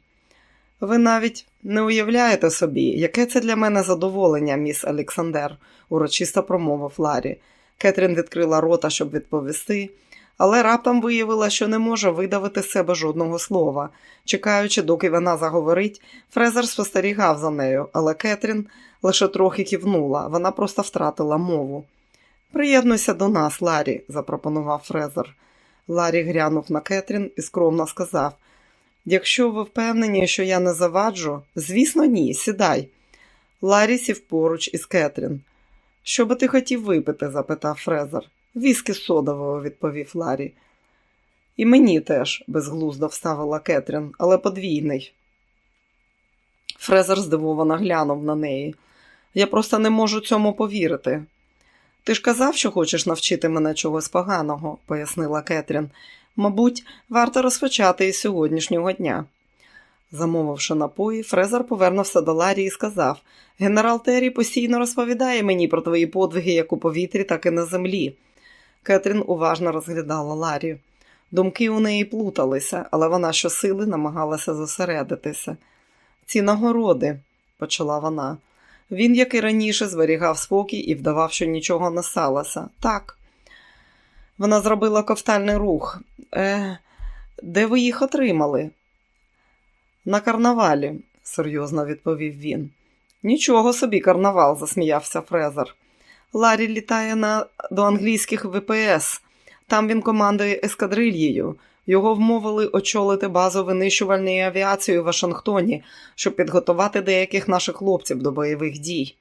Ви навіть не уявляєте собі, яке це для мене задоволення, міс Олександр, урочисто промовив Ларі. Кетрін відкрила рота, щоб відповісти, але раптом виявила, що не може видавити з себе жодного слова. Чекаючи, доки вона заговорить, Фрезер спостерігав за нею, але Кетрін лише трохи кивнула, вона просто втратила мову. Приєднуйся до нас, Ларі, запропонував Фрезер. Ларі глянув на Кетрін і скромно сказав Якщо ви впевнені, що я не заваджу, звісно, ні, сідай. Ларі сів поруч із Кетрін. Що би ти хотів випити? запитав Фрезер. Віскі содового, відповів Ларі. І мені теж, безглуздо вставила Кетрін, але подвійний. Фрезер здивовано глянув на неї. Я просто не можу цьому повірити. Ти ж казав, що хочеш навчити мене чогось поганого, пояснила Кетрін. Мабуть, варто розпочати із сьогоднішнього дня. Замовивши напої, Фрезер повернувся до Ларі і сказав Генерал Террі постійно розповідає мені про твої подвиги як у повітрі, так і на землі. Кетрін уважно розглядала Ларі. Думки у неї плуталися, але вона щосили намагалася зосередитися. Ці нагороди, почала вона. Він, як і раніше, зберігав спокій і вдавав, що нічого не сталося. Так. Вона зробила ковтальний рух. Е, Де ви їх отримали? На карнавалі, серйозно відповів він. Нічого собі, карнавал, засміявся Фрезер. Ларі літає на... до англійських ВПС. Там він командує ескадрильєю. Його вмовили очолити базу винищувальної авіації у Вашингтоні, щоб підготувати деяких наших хлопців до бойових дій.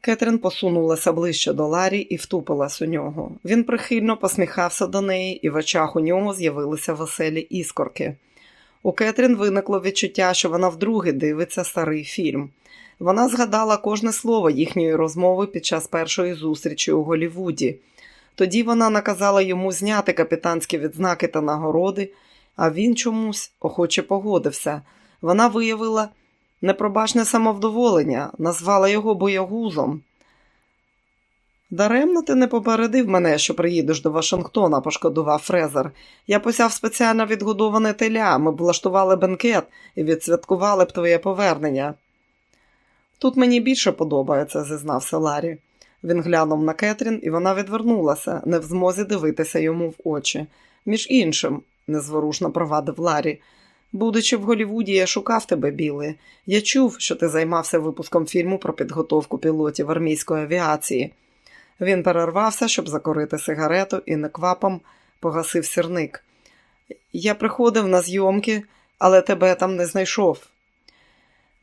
Кетрін посунулася ближче до Ларі і втупилась у нього. Він прихильно посміхався до неї, і в очах у нього з'явилися веселі іскорки. У Кетрін виникло відчуття, що вона вдруге дивиться старий фільм. Вона згадала кожне слово їхньої розмови під час першої зустрічі у Голівуді. Тоді вона наказала йому зняти капітанські відзнаки та нагороди, а він чомусь охоче погодився. Вона виявила непробачне самовдоволення, назвала його боягузом. Даремно ти не попередив мене, що приїдеш до Вашингтона, пошкодував Фрезер. Я посяв спеціально відгодоване теля, ми б влаштували бенкет і відсвяткували б твоє повернення. Тут мені більше подобається, зізнався Ларі. Він глянув на Кетрін, і вона відвернулася, не в змозі дивитися йому в очі. Між іншим, незворушно провадив Ларі. Будучи в Голівуді, я шукав тебе, Біле. Я чув, що ти займався випуском фільму про підготовку пілотів армійської авіації. Він перервався, щоб закорити сигарету, і неквапом погасив сірник. Я приходив на зйомки, але тебе там не знайшов.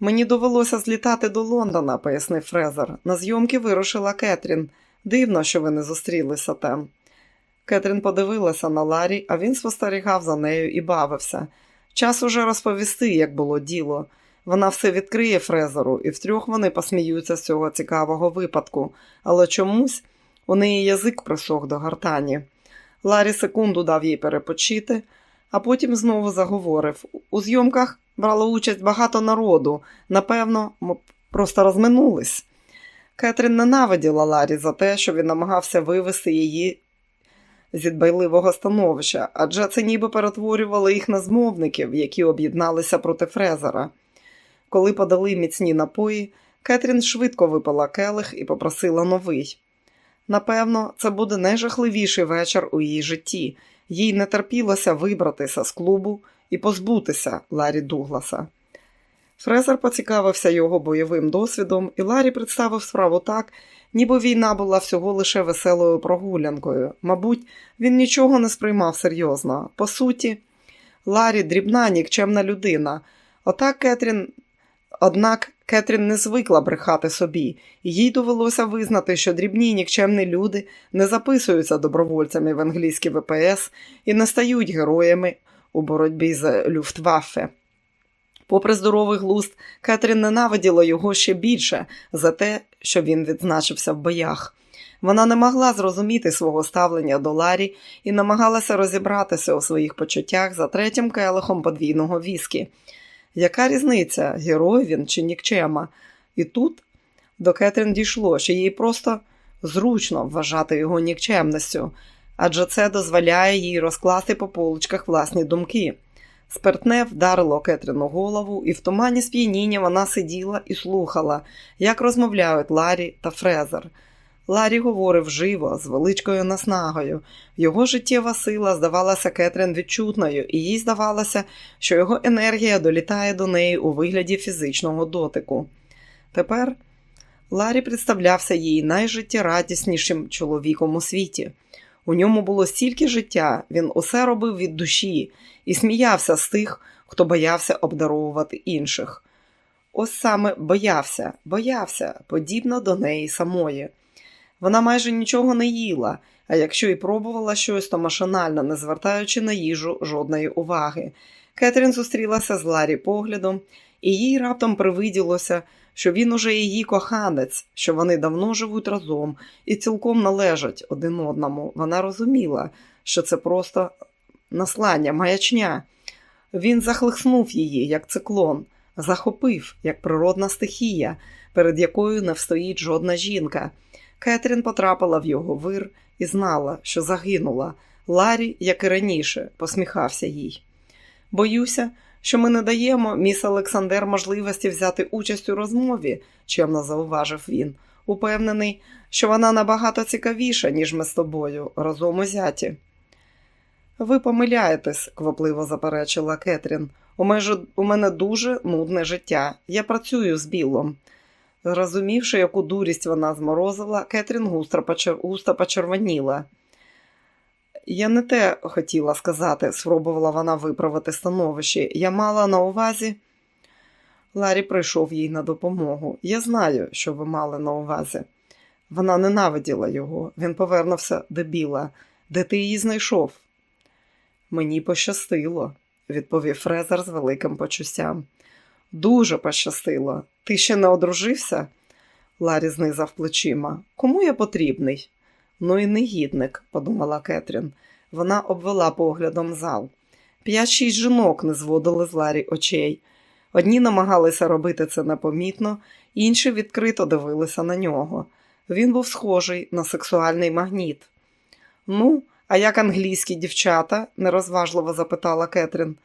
Мені довелося злітати до Лондона, пояснив Фрезер. На зйомки вирушила Кетрін. Дивно, що ви не зустрілися там. Кетрін подивилася на Ларі, а він спостерігав за нею і бавився. Час уже розповісти, як було діло. Вона все відкриє Фрезеру, і втрьох вони посміються з цього цікавого випадку, але чомусь у неї язик присох до гартані. Ларі секунду дав їй перепочити, а потім знову заговорив. У зйомках брало участь багато народу. Напевно, ми просто розминулись. Кетрін ненавиділа Ларі за те, що він намагався вивести її з відбайливого становища, адже це ніби перетворювало їх на змовників, які об'єдналися проти Фрезера. Коли подали міцні напої, Кетрін швидко випила келих і попросила новий. Напевно, це буде найжахливіший вечір у її житті. Їй не терпілося вибратися з клубу і позбутися Ларі Дугласа. Фрезер поцікавився його бойовим досвідом, і Ларі представив справу так, ніби війна була всього лише веселою прогулянкою. Мабуть, він нічого не сприймав серйозно. По суті, Ларі дрібна, нікчемна людина. Отак Кетрін Однак Кетрін не звикла брехати собі, їй довелося визнати, що дрібні нікчемні люди не записуються добровольцями в англійські ВПС і не стають героями у боротьбі з Люфтваффе. Попри здоровий глузд, Кетрін ненавиділа його ще більше за те, що він відзначився в боях. Вона не могла зрозуміти свого ставлення до Ларі і намагалася розібратися у своїх почуттях за третім келихом подвійного віскі – яка різниця, герой він чи нікчема? І тут до Кетрін дійшло, що їй просто зручно вважати його нікчемністю, адже це дозволяє їй розкласти по поличках власні думки. Спиртне вдарило Кетріну голову, і в тумані сп'яніння вона сиділа і слухала, як розмовляють Ларі та Фрезер. Ларі говорив живо, з величкою наснагою. Його життєва сила здавалася Кетрин відчутною, і їй здавалося, що його енергія долітає до неї у вигляді фізичного дотику. Тепер Ларі представлявся їй найжиттєрадіснішим чоловіком у світі. У ньому було стільки життя, він усе робив від душі і сміявся з тих, хто боявся обдаровувати інших. Ось саме боявся, боявся, подібно до неї самої. Вона майже нічого не їла, а якщо і пробувала щось, то машинально, не звертаючи на їжу жодної уваги. Кетрін зустрілася з Ларі поглядом, і їй раптом привиділося, що він уже її коханець, що вони давно живуть разом і цілком належать один одному. Вона розуміла, що це просто наслання, маячня. Він захлихнув її, як циклон, захопив, як природна стихія, перед якою не встоїть жодна жінка. Кетрін потрапила в його вир і знала, що загинула. Ларі, як і раніше, посміхався їй. Боюся, що ми не даємо міс Олександр можливості взяти участь у розмові, чемно зауважив він. Упевнений, що вона набагато цікавіша, ніж ми з тобою, разом узяті. Ви помиляєтесь, квапливо заперечила Кетрін. У. Мене дуже нудне життя. Я працюю з Білом. Зрозумівши, яку дурість вона зморозила, Кетрін густо почервоніла. Я не те хотіла сказати, спробувала вона виправити становище. Я мала на увазі. Ларі прийшов їй на допомогу. Я знаю, що ви мали на увазі. Вона ненавиділа його. Він повернувся до біла. Де ти її знайшов? Мені пощастило, відповів Фрезер з великим почуттям. Дуже пощастило. Ти ще не одружився? Ларі знизав плечима. Кому я потрібний? Ну і негідник, подумала Кетрін. Вона обвела поглядом зал. П'ять-шість жінок не зводили з Ларі очей. Одні намагалися робити це непомітно, інші відкрито дивилися на нього. Він був схожий на сексуальний магніт. Ну, а як англійські дівчата? нерозважливо запитала Кетрін.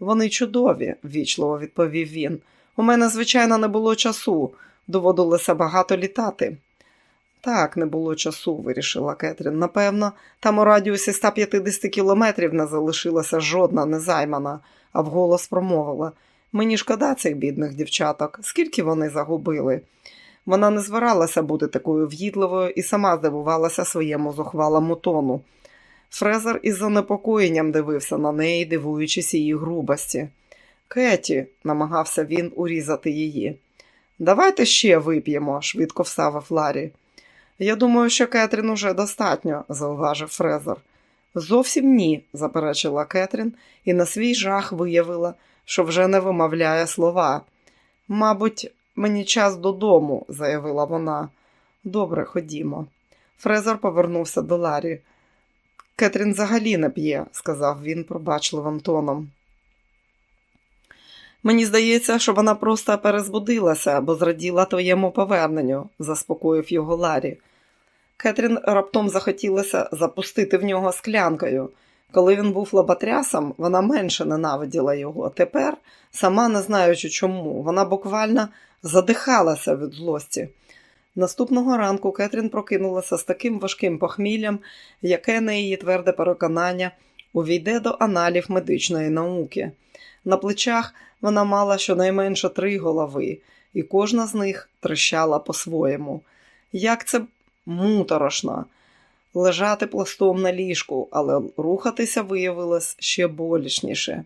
Вони чудові, ввічливо відповів він. У мене, звичайно, не було часу, доводилося багато літати. Так, не було часу, вирішила Кетрін. Напевно, там у радіусі 150 кілометрів не залишилася жодна незаймана, а вголос промовила мені шкода цих бідних дівчаток, скільки вони загубили. Вона не збиралася бути такою в'їдливою і сама здивувалася своєму зухвалому тону. Фрезер із занепокоєнням дивився на неї, дивуючись її грубості. Кеті, намагався він урізати її. Давайте ще вип'ємо, швидко вставив Ларі. Я думаю, що Кетрін уже достатньо, зауважив Фрезер. Зовсім ні, заперечила Кетрін і на свій жах виявила, що вже не вимовляє слова. Мабуть, мені час додому, заявила вона. Добре, ходімо. Фрезер повернувся до Ларі. Кетрін взагалі не п'є, сказав він пробачливим тоном. Мені здається, що вона просто перезбудилася, бо зраділа твоєму поверненню, заспокоїв його Ларі. Кетрін раптом захотілося запустити в нього склянкою. Коли він був лоботрясом, вона менше ненавиділа його. Тепер, сама не знаючи чому, вона буквально задихалася від злості. Наступного ранку Кетрін прокинулася з таким важким похміллям, яке на її тверде переконання увійде до аналів медичної науки. На плечах вона мала щонайменше три голови, і кожна з них трещала по-своєму. Як це муторошно лежати пластом на ліжку, але рухатися виявилось ще болішніше.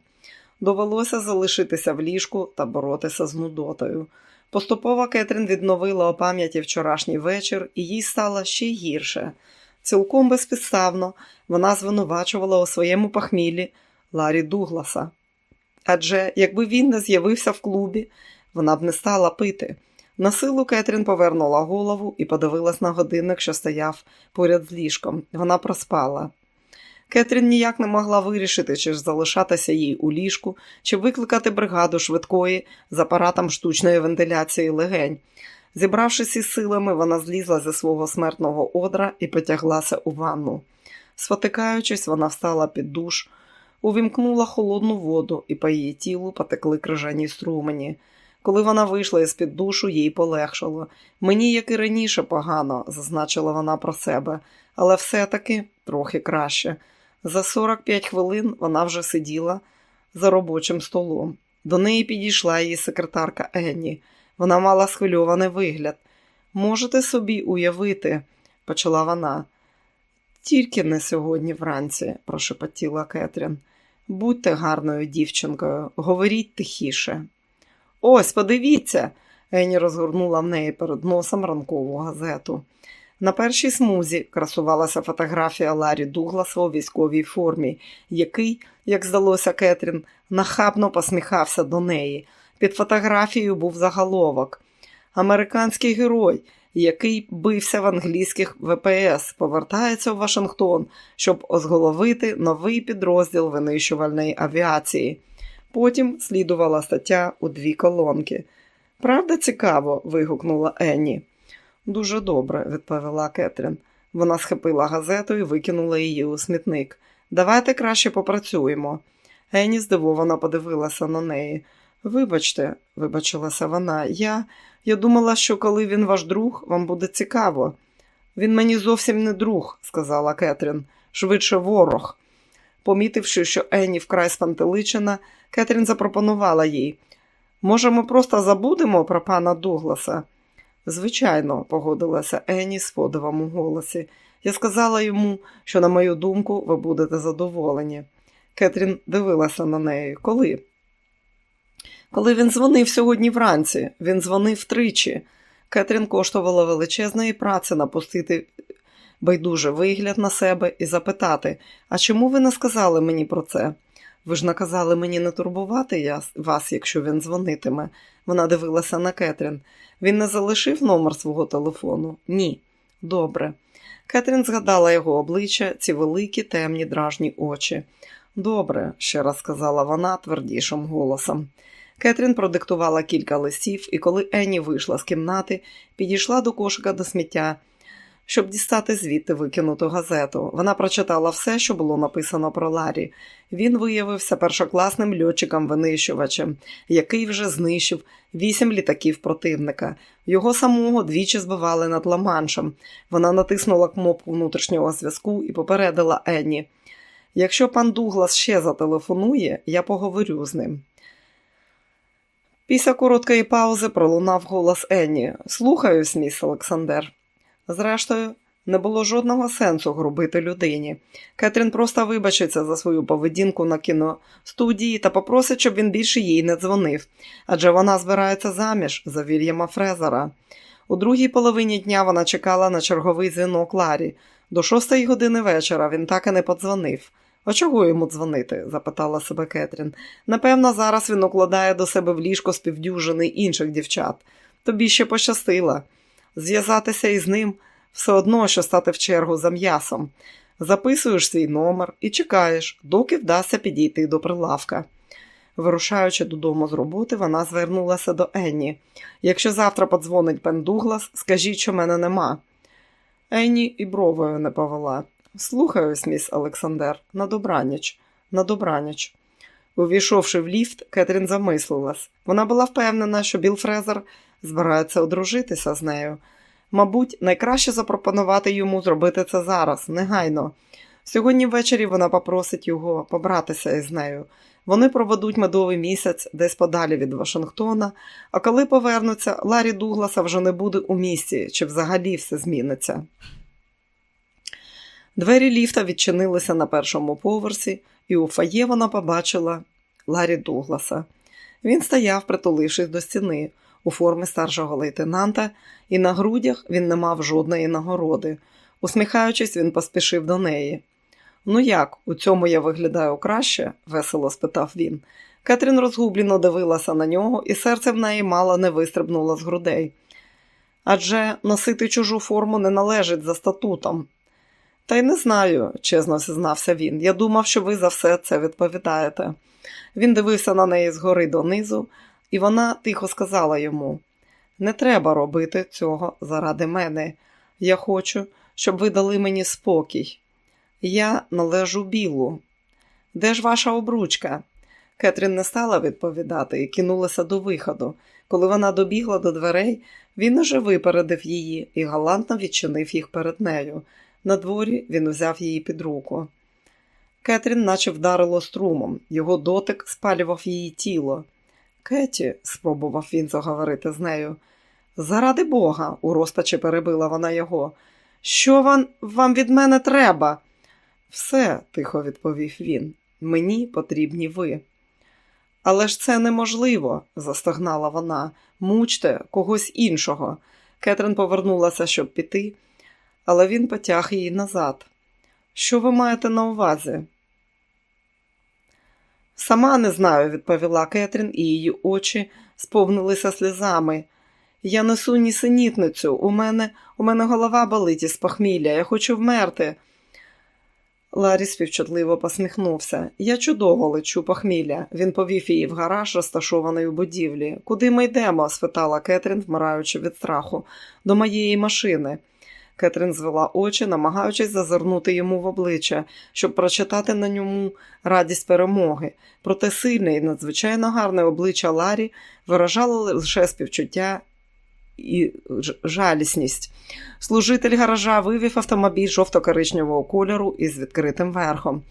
Довелося залишитися в ліжку та боротися з нудотою. Поступово Кетрін відновила у пам'яті вчорашній вечір, і їй стало ще гірше. Цілком безпідставно вона звинувачувала у своєму похміллі Ларі Дугласа. Адже якби він не з'явився в клубі, вона б не стала пити. На силу Кетрін повернула голову і подивилась на годинник, що стояв поряд з ліжком. Вона проспала. Кетрін ніяк не могла вирішити, чи ж залишатися їй у ліжку, чи викликати бригаду швидкої з апаратом штучної вентиляції легень. Зібравшись із силами, вона злізла зі свого смертного одра і потяглася у ванну. Спотикаючись, вона встала під душ, увімкнула холодну воду, і по її тілу потекли крижані струмені. Коли вона вийшла із під душу, їй полегшало. Мені, як і раніше, погано, зазначила вона про себе, але все-таки трохи краще. За 45 хвилин вона вже сиділа за робочим столом. До неї підійшла її секретарка Енні. Вона мала схвильований вигляд. Можете собі уявити, почала вона. Тільки не сьогодні вранці, прошепотіла Кетрін. Будьте гарною дівчинкою, говоріть тихіше. Ось, подивіться, Ені розгорнула в неї перед носом ранкову газету. На першій смузі красувалася фотографія Ларі Дугласа у військовій формі, який, як здалося Кетрін, нахабно посміхався до неї. Під фотографією був заголовок Американський герой, який бився в англійських ВПС, повертається у Вашингтон, щоб озголовити новий підрозділ винищувальної авіації. Потім слідувала стаття у дві колонки. Правда, цікаво? вигукнула Енні. Дуже добре, відповіла Кетрін. Вона схопила газету і викинула її у смітник. Давайте краще попрацюємо. Енні здивовано подивилася на неї. Вибачте, вибачилася вона, я я думала, що коли він ваш друг, вам буде цікаво. Він мені зовсім не друг, сказала Кетрін, швидше ворог. Помітивши, що Енні вкрай спантеличена, Кетрін запропонувала їй. Може, ми просто забудемо про пана Дугласа? Звичайно, погодилася Енні з подивом у голосі. Я сказала йому, що, на мою думку, ви будете задоволені. Кетрін дивилася на неї. Коли? Коли він дзвонив сьогодні вранці, він дзвонив тричі. Кетрін коштувала величезної праці напустити байдуже вигляд на себе і запитати, а чому ви не сказали мені про це? Ви ж наказали мені не турбувати вас, якщо він дзвонитиме. Вона дивилася на Кетрін. Він не залишив номер свого телефону? Ні. Добре. Кетрін згадала його обличчя, ці великі темні дражні очі. Добре, ще раз сказала вона твердішим голосом. Кетрін продиктувала кілька листів, і коли Енні вийшла з кімнати, підійшла до кошика до сміття, щоб дістати звідти викинуту газету. Вона прочитала все, що було написано про Ларі. Він виявився першокласним льотчиком-винищувачем, який вже знищив вісім літаків противника. Його самого двічі збивали над Ла-Маншем. Вона натиснула кнопку внутрішнього зв'язку і попередила Енні. Якщо пан Дуглас ще зателефонує, я поговорю з ним. Після короткої паузи пролунав голос Енні. Слухаюсь, міс Олександр. Зрештою, не було жодного сенсу грубити людині. Кетрін просто вибачиться за свою поведінку на кіностудії та попросить, щоб він більше їй не дзвонив, адже вона збирається заміж за Вільяма Фрезера. У другій половині дня вона чекала на черговий дзвінок Ларі. До шостої години вечора він так і не подзвонив. А чого йому дзвонити? запитала себе Кетрін. Напевно, зараз він укладає до себе в ліжко співдюжини інших дівчат. Тобі ще пощастило. Зв'язатися із ним все одно, що стати в чергу за м'ясом. Записуєш свій номер і чекаєш, доки вдасться підійти до прилавка. Вирушаючи додому з роботи, вона звернулася до Енні. Якщо завтра подзвонить пен Дуглас, скажіть, що мене нема. Енні і бровою не повела. Слухаюсь, міс Олександр, на добраніч, на добраніч. Увійшовши в ліфт, Кетрін замислилась. Вона була впевнена, що Біл Фрезер збирається одружитися з нею. Мабуть, найкраще запропонувати йому зробити це зараз, негайно. Сьогодні ввечері вона попросить його побратися із нею. Вони проведуть медовий місяць десь подалі від Вашингтона, а коли повернуться, Ларі Дугласа вже не буде у місті, чи взагалі все зміниться. Двері ліфта відчинилися на першому поверсі, і у фає вона побачила Ларі Дугласа. Він стояв, притулившись до стіни, у формі старшого лейтенанта, і на грудях він не мав жодної нагороди. Усміхаючись, він поспішив до неї. Ну як, у цьому я виглядаю краще? весело спитав він. Кетрін розгублено дивилася на нього, і серце в неї мало не вистрибнуло з грудей. Адже носити чужу форму не належить за статутом. Та й не знаю, чесно зізнався він. Я думав, що ви за все це відповідаєте. Він дивився на неї згори донизу, і вона тихо сказала йому: Не треба робити цього заради мене. Я хочу, щоб ви дали мені спокій. Я належу білу. Де ж ваша обручка? Кетрін не стала відповідати і кинулася до виходу. Коли вона добігла до дверей, він уже випередив її і галантно відчинив їх перед нею. На дворі він узяв її під руку. Кетрін наче вдарило струмом, його дотик спалював її тіло. Кеті, спробував він заговорити з нею. Заради Бога, у розпачі перебила вона його. Що вам, вам від мене треба? Все, тихо відповів він. Мені потрібні ви. Але ж це неможливо, застогнала вона. Мучте когось іншого. Кетрин повернулася, щоб піти, але він потяг її назад. Що ви маєте на увазі? Сама не знаю, відповіла Кетрін, і її очі сповнилися сльозами. Я несу нісенітницю, у мене у мене голова болить із похмілля, я хочу вмерти. Ларі співчутливо посміхнувся. Я чудово лечу похмілля. Він повів її в гараж, розташований у будівлі. Куди ми йдемо? спитала Кетрін, вмираючи від страху. До моєї машини. Кетрін звела очі, намагаючись зазирнути йому в обличчя, щоб прочитати на ньому радість перемоги. Проте сильне і надзвичайно гарне обличчя Ларі виражало лише співчуття і жалісність. Служитель гаража вивів автомобіль жовто-коричневого кольору із відкритим верхом.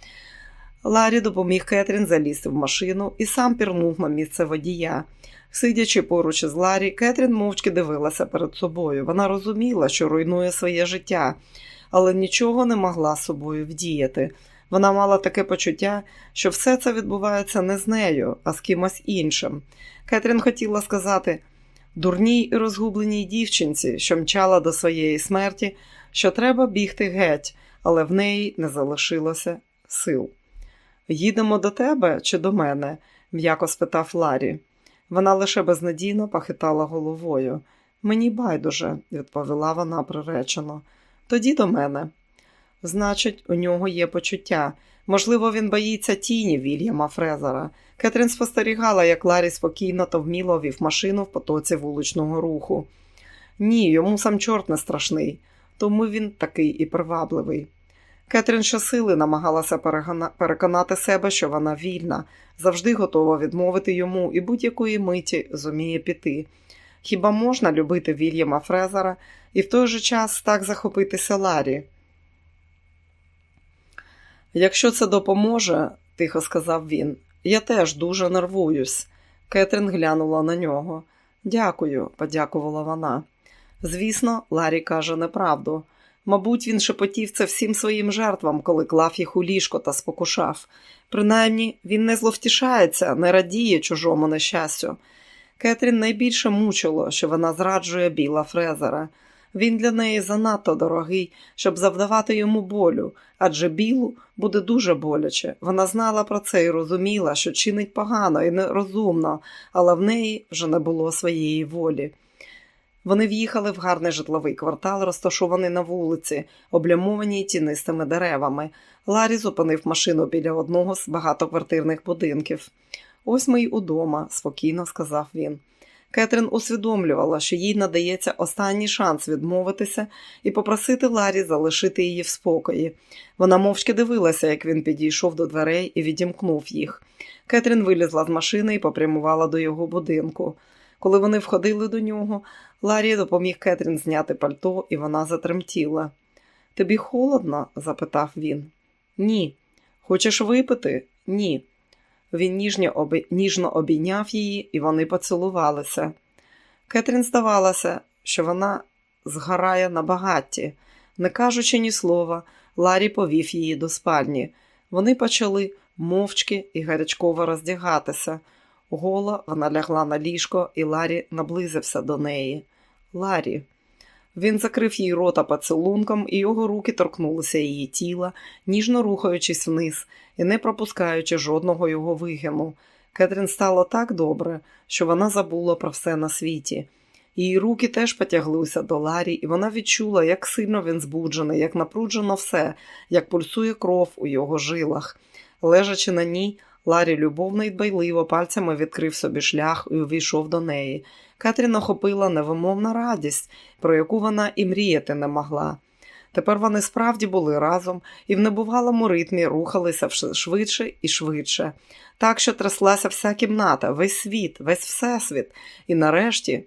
Ларі допоміг Кетрін залізти в машину і сам пірнув на місце водія. Сидячи поруч із Ларі, Кетрін мовчки дивилася перед собою. Вона розуміла, що руйнує своє життя, але нічого не могла собою вдіяти. Вона мала таке почуття, що все це відбувається не з нею, а з кимось іншим. Кетрін хотіла сказати дурній і розгубленій дівчинці, що мчала до своєї смерті, що треба бігти геть, але в неї не залишилося сил. Їдемо до тебе чи до мене? м'яко спитав Ларі. Вона лише безнадійно похитала головою. Мені байдуже, відповіла вона приречено. Тоді до мене. Значить, у нього є почуття. Можливо, він боїться тіні Вільяма Фрезера. Кетрін спостерігала, як Ларі спокійно та вміло вів машину в потоці вуличного руху. Ні, йому сам чорт не страшний, тому він такий і привабливий. Кетрін щосили намагалася переконати себе, що вона вільна, завжди готова відмовити йому і будь-якої миті зуміє піти. Хіба можна любити Вільяма Фрезера і в той же час так захопитися Ларі? Якщо це допоможе, тихо сказав він, я теж дуже нервуюсь. Кетрін глянула на нього. Дякую, подякувала вона. Звісно, Ларі каже неправду. Мабуть, він шепотів це всім своїм жертвам, коли клав їх у ліжко та спокушав. Принаймні, він не зловтішається, не радіє чужому нещастю. Кетрін найбільше мучило, що вона зраджує біла Фрезера. Він для неї занадто дорогий, щоб завдавати йому болю, адже білу буде дуже боляче. Вона знала про це і розуміла, що чинить погано і нерозумно, але в неї вже не було своєї волі. Вони в'їхали в гарний житловий квартал, розташований на вулиці, облямованій тінистими деревами. Ларі зупинив машину біля одного з багатоквартирних будинків. Ось ми й удома, спокійно сказав він. Кетрін усвідомлювала, що їй надається останній шанс відмовитися і попросити Ларі залишити її в спокої. Вона мовчки дивилася, як він підійшов до дверей і відімкнув їх. Кетрін вилізла з машини і попрямувала до його будинку. Коли вони входили до нього, Ларі допоміг Кетрін зняти пальто, і вона затремтіла. Тобі холодно? запитав він. Ні. Хочеш випити? Ні. Він ніжно, оби... ніжно обійняв її, і вони поцілувалися. Кетрін здавалося, що вона згорає на багатті. Не кажучи ні слова, Ларі повів її до спальні. Вони почали мовчки і гарячково роздягатися. Гола вона лягла на ліжко, і Ларі наблизився до неї. Ларі. Він закрив їй рота поцілунком, і його руки торкнулися її тіла, ніжно рухаючись вниз і не пропускаючи жодного його вигину. Кетрін стало так добре, що вона забула про все на світі. Її руки теж потяглися до Ларі, і вона відчула, як сильно він збуджений, як напруджено все, як пульсує кров у його жилах. Лежачи на ній, Ларі любовно й дбайливо пальцями відкрив собі шлях і увійшов до неї. Катрін охопила невимовна радість, про яку вона і мріяти не могла. Тепер вони справді були разом і в небувалому ритмі рухалися швидше і швидше, так що тряслася вся кімната, весь світ, весь всесвіт, і нарешті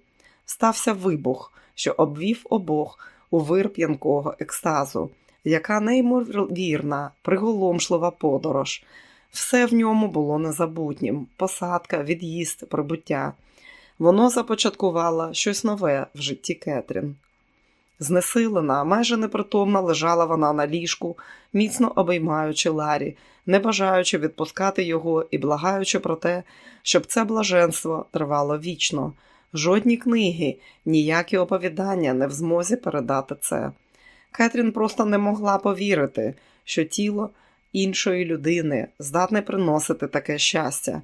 стався вибух, що обвів обох у вир п'янкого екстазу, яка неймовірна, приголомшлива подорож. Все в ньому було незабутнім посадка, від'їзд, прибуття. Воно започаткувало щось нове в житті Кетрін. Знесилена, майже непритомна лежала вона на ліжку, міцно обіймаючи Ларі, не бажаючи відпускати його і благаючи про те, щоб це блаженство тривало вічно. Жодні книги, ніякі оповідання не в змозі передати це. Кетрін просто не могла повірити, що тіло іншої людини здатне приносити таке щастя.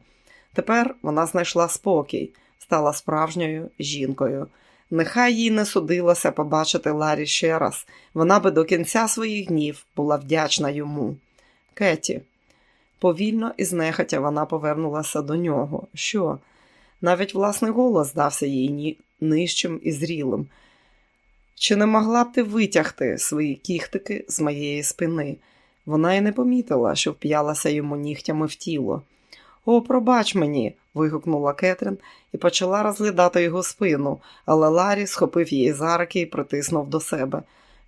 Тепер вона знайшла спокій, стала справжньою жінкою. Нехай їй не судилося побачити Ларі ще раз, вона би до кінця своїх днів була вдячна йому. Кеті, повільно і знехотя вона повернулася до нього. Що? Навіть власний голос здався їй нижчим і зрілим. Чи не могла б ти витягти свої кіхтики з моєї спини? Вона й не помітила, що вп'ялася йому нігтями в тіло. О, пробач мені. вигукнула Кетрін і почала розглядати його спину, але Ларі схопив її за руки і притиснув до себе.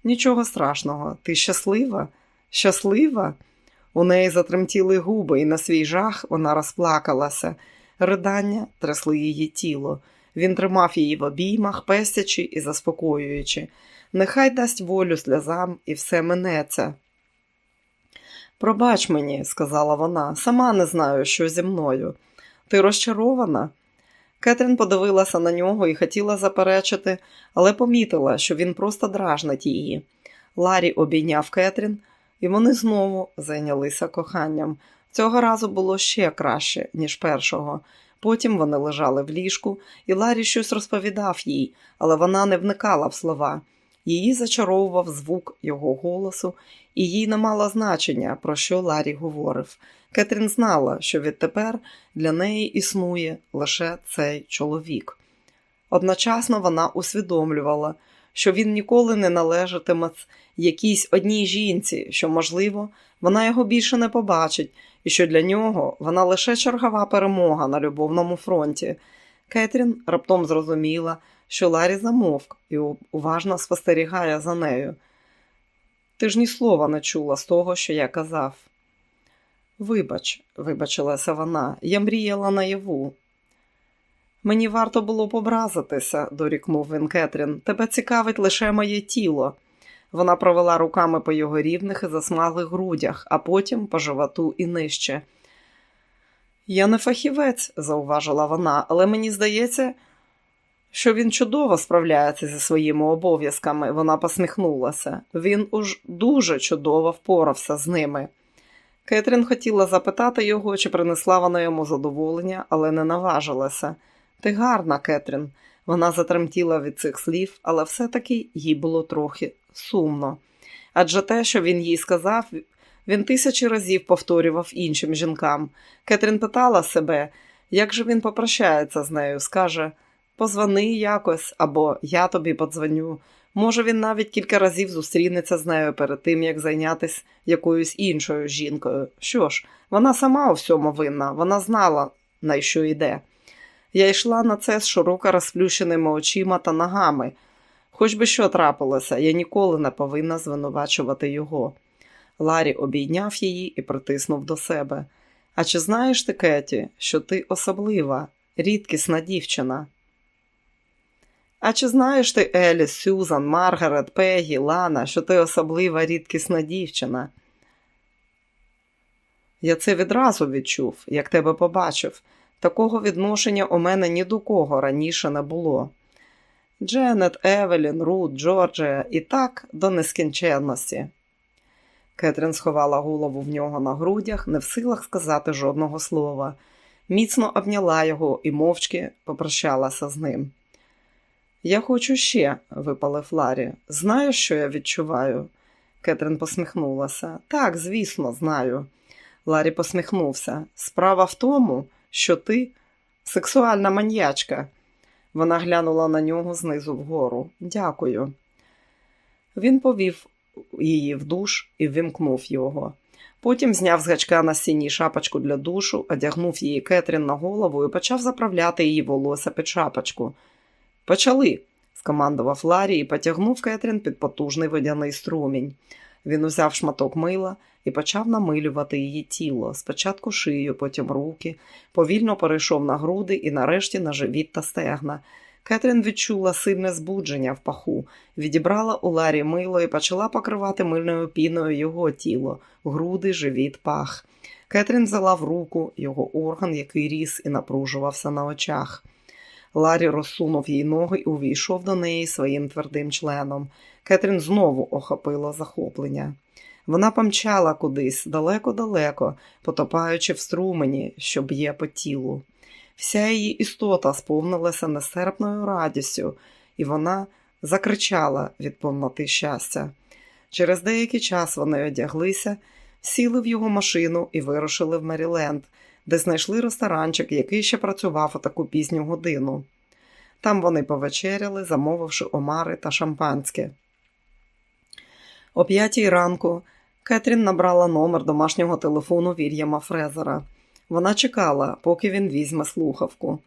Нічого страшного, ти щаслива? Щаслива? У неї затремтіли губи, і на свій жах вона розплакалася. Ридання трясли її тіло. Він тримав її в обіймах, пестячи і заспокоюючи. Нехай дасть волю сльозам і все минеться. Пробач мені, сказала вона, сама не знаю, що зі мною. Ти розчарована? Кетрін подивилася на нього і хотіла заперечити, але помітила, що він просто дражнить її. Ларі обійняв Кетрін, і вони знову зайнялися коханням. Цього разу було ще краще, ніж першого. Потім вони лежали в ліжку, і Ларі щось розповідав їй, але вона не вникала в слова. Її зачаровував звук його голосу, і їй не мало значення, про що Ларі говорив. Кетрін знала, що відтепер для неї існує лише цей чоловік. Одночасно вона усвідомлювала, що він ніколи не належатиме якійсь одній жінці, що, можливо, вона його більше не побачить, і що для нього вона лише чергова перемога на любовному фронті. Кетрін раптом зрозуміла, що Ларі замовк і уважно спостерігає за нею. Ти ж ні слова не чула з того, що я казав. Вибач, вибачилася вона, я мріяла наяву. Мені варто було побразитися, дорікнув він Кетрін. Тебе цікавить лише моє тіло. Вона провела руками по його рівних і засмаглих грудях, а потім по животу і нижче. Я не фахівець, зауважила вона, але мені здається, що він чудово справляється зі своїми обов'язками. Вона посміхнулася. Він уж дуже чудово впорався з ними. Кетрін хотіла запитати його, чи принесла вона йому задоволення, але не наважилася. Ти гарна, Кетрін. Вона затремтіла від цих слів, але все-таки їй було трохи сумно. Адже те, що він їй сказав, він тисячі разів повторював іншим жінкам. Кетрін питала себе, як же він попрощається з нею, скаже позвони якось або я тобі подзвоню. Може, він навіть кілька разів зустрінеться з нею перед тим, як зайнятися якоюсь іншою жінкою. Що ж, вона сама у всьому винна, вона знала, на що йде. Я йшла на це з широко розплющеними очима та ногами. Хоч би що трапилося, я ніколи не повинна звинувачувати його. Ларі обійняв її і притиснув до себе. А чи знаєш ти, Кеті, що ти особлива, рідкісна дівчина? А чи знаєш ти Еліс, Сюзан, Маргарет, Пегі, Лана, що ти особлива рідкісна дівчина? Я це відразу відчув, як тебе побачив. Такого відношення у мене ні до кого раніше не було. Дженет, Евелін, Рут, Джорджія і так до нескінченності. Кетрін сховала голову в нього на грудях, не в силах сказати жодного слова. Міцно обняла його і мовчки попрощалася з ним. Я хочу ще, випалив Ларі. Знаєш, що я відчуваю? Кетрін посміхнулася. Так, звісно, знаю. Ларі посміхнувся. Справа в тому, що ти сексуальна маньячка. Вона глянула на нього знизу вгору. Дякую. Він повів її в душ і вимкнув його. Потім зняв з гачка на стіні шапочку для душу, одягнув її Кетрін на голову і почав заправляти її волосся під шапочку. Почали, скомандував Ларі і потягнув Кетрін під потужний водяний струмінь. Він узяв шматок мила і почав намилювати її тіло, спочатку шию, потім руки, повільно перейшов на груди і нарешті на живіт та стегна. Кетрін відчула сильне збудження в паху, відібрала у Ларі мило і почала покривати мильною піною його тіло, груди, живіт, пах. Кетрін взяла в руку його орган, який ріс і напружувався на очах. Ларі розсунув їй ноги і увійшов до неї своїм твердим членом. Кетрін знову охопила захоплення. Вона помчала кудись далеко-далеко, потопаючи в струмені, що б'є по тілу. Вся її істота сповнилася нестерпною радістю, і вона закричала від повноти щастя. Через деякий час вони одяглися, сіли в його машину і вирушили в Меріленд, де знайшли ресторанчик, який ще працював у таку пізню годину. Там вони повечеряли, замовивши омари та шампанське. О п'ятій ранку Кетрін набрала номер домашнього телефону Вільяма Фрезера. Вона чекала, поки він візьме слухавку.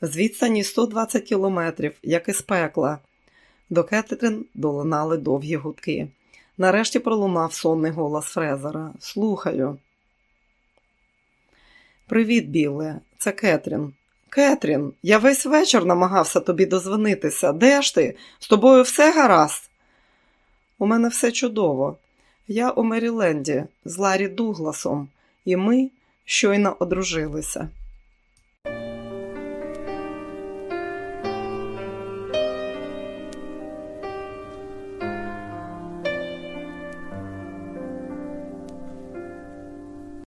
З відстані 120 кілометрів, як із пекла. До Кетрін долинали довгі гудки. Нарешті пролунав сонний голос Фрезера. Слухаю. Привіт, Біле, це Кетрін. Кетрін, я весь вечір намагався тобі дозвонитися. Де ж ти? З тобою все гаразд? У мене все чудово. Я у Меріленді з Ларі Дугласом, і ми щойно одружилися.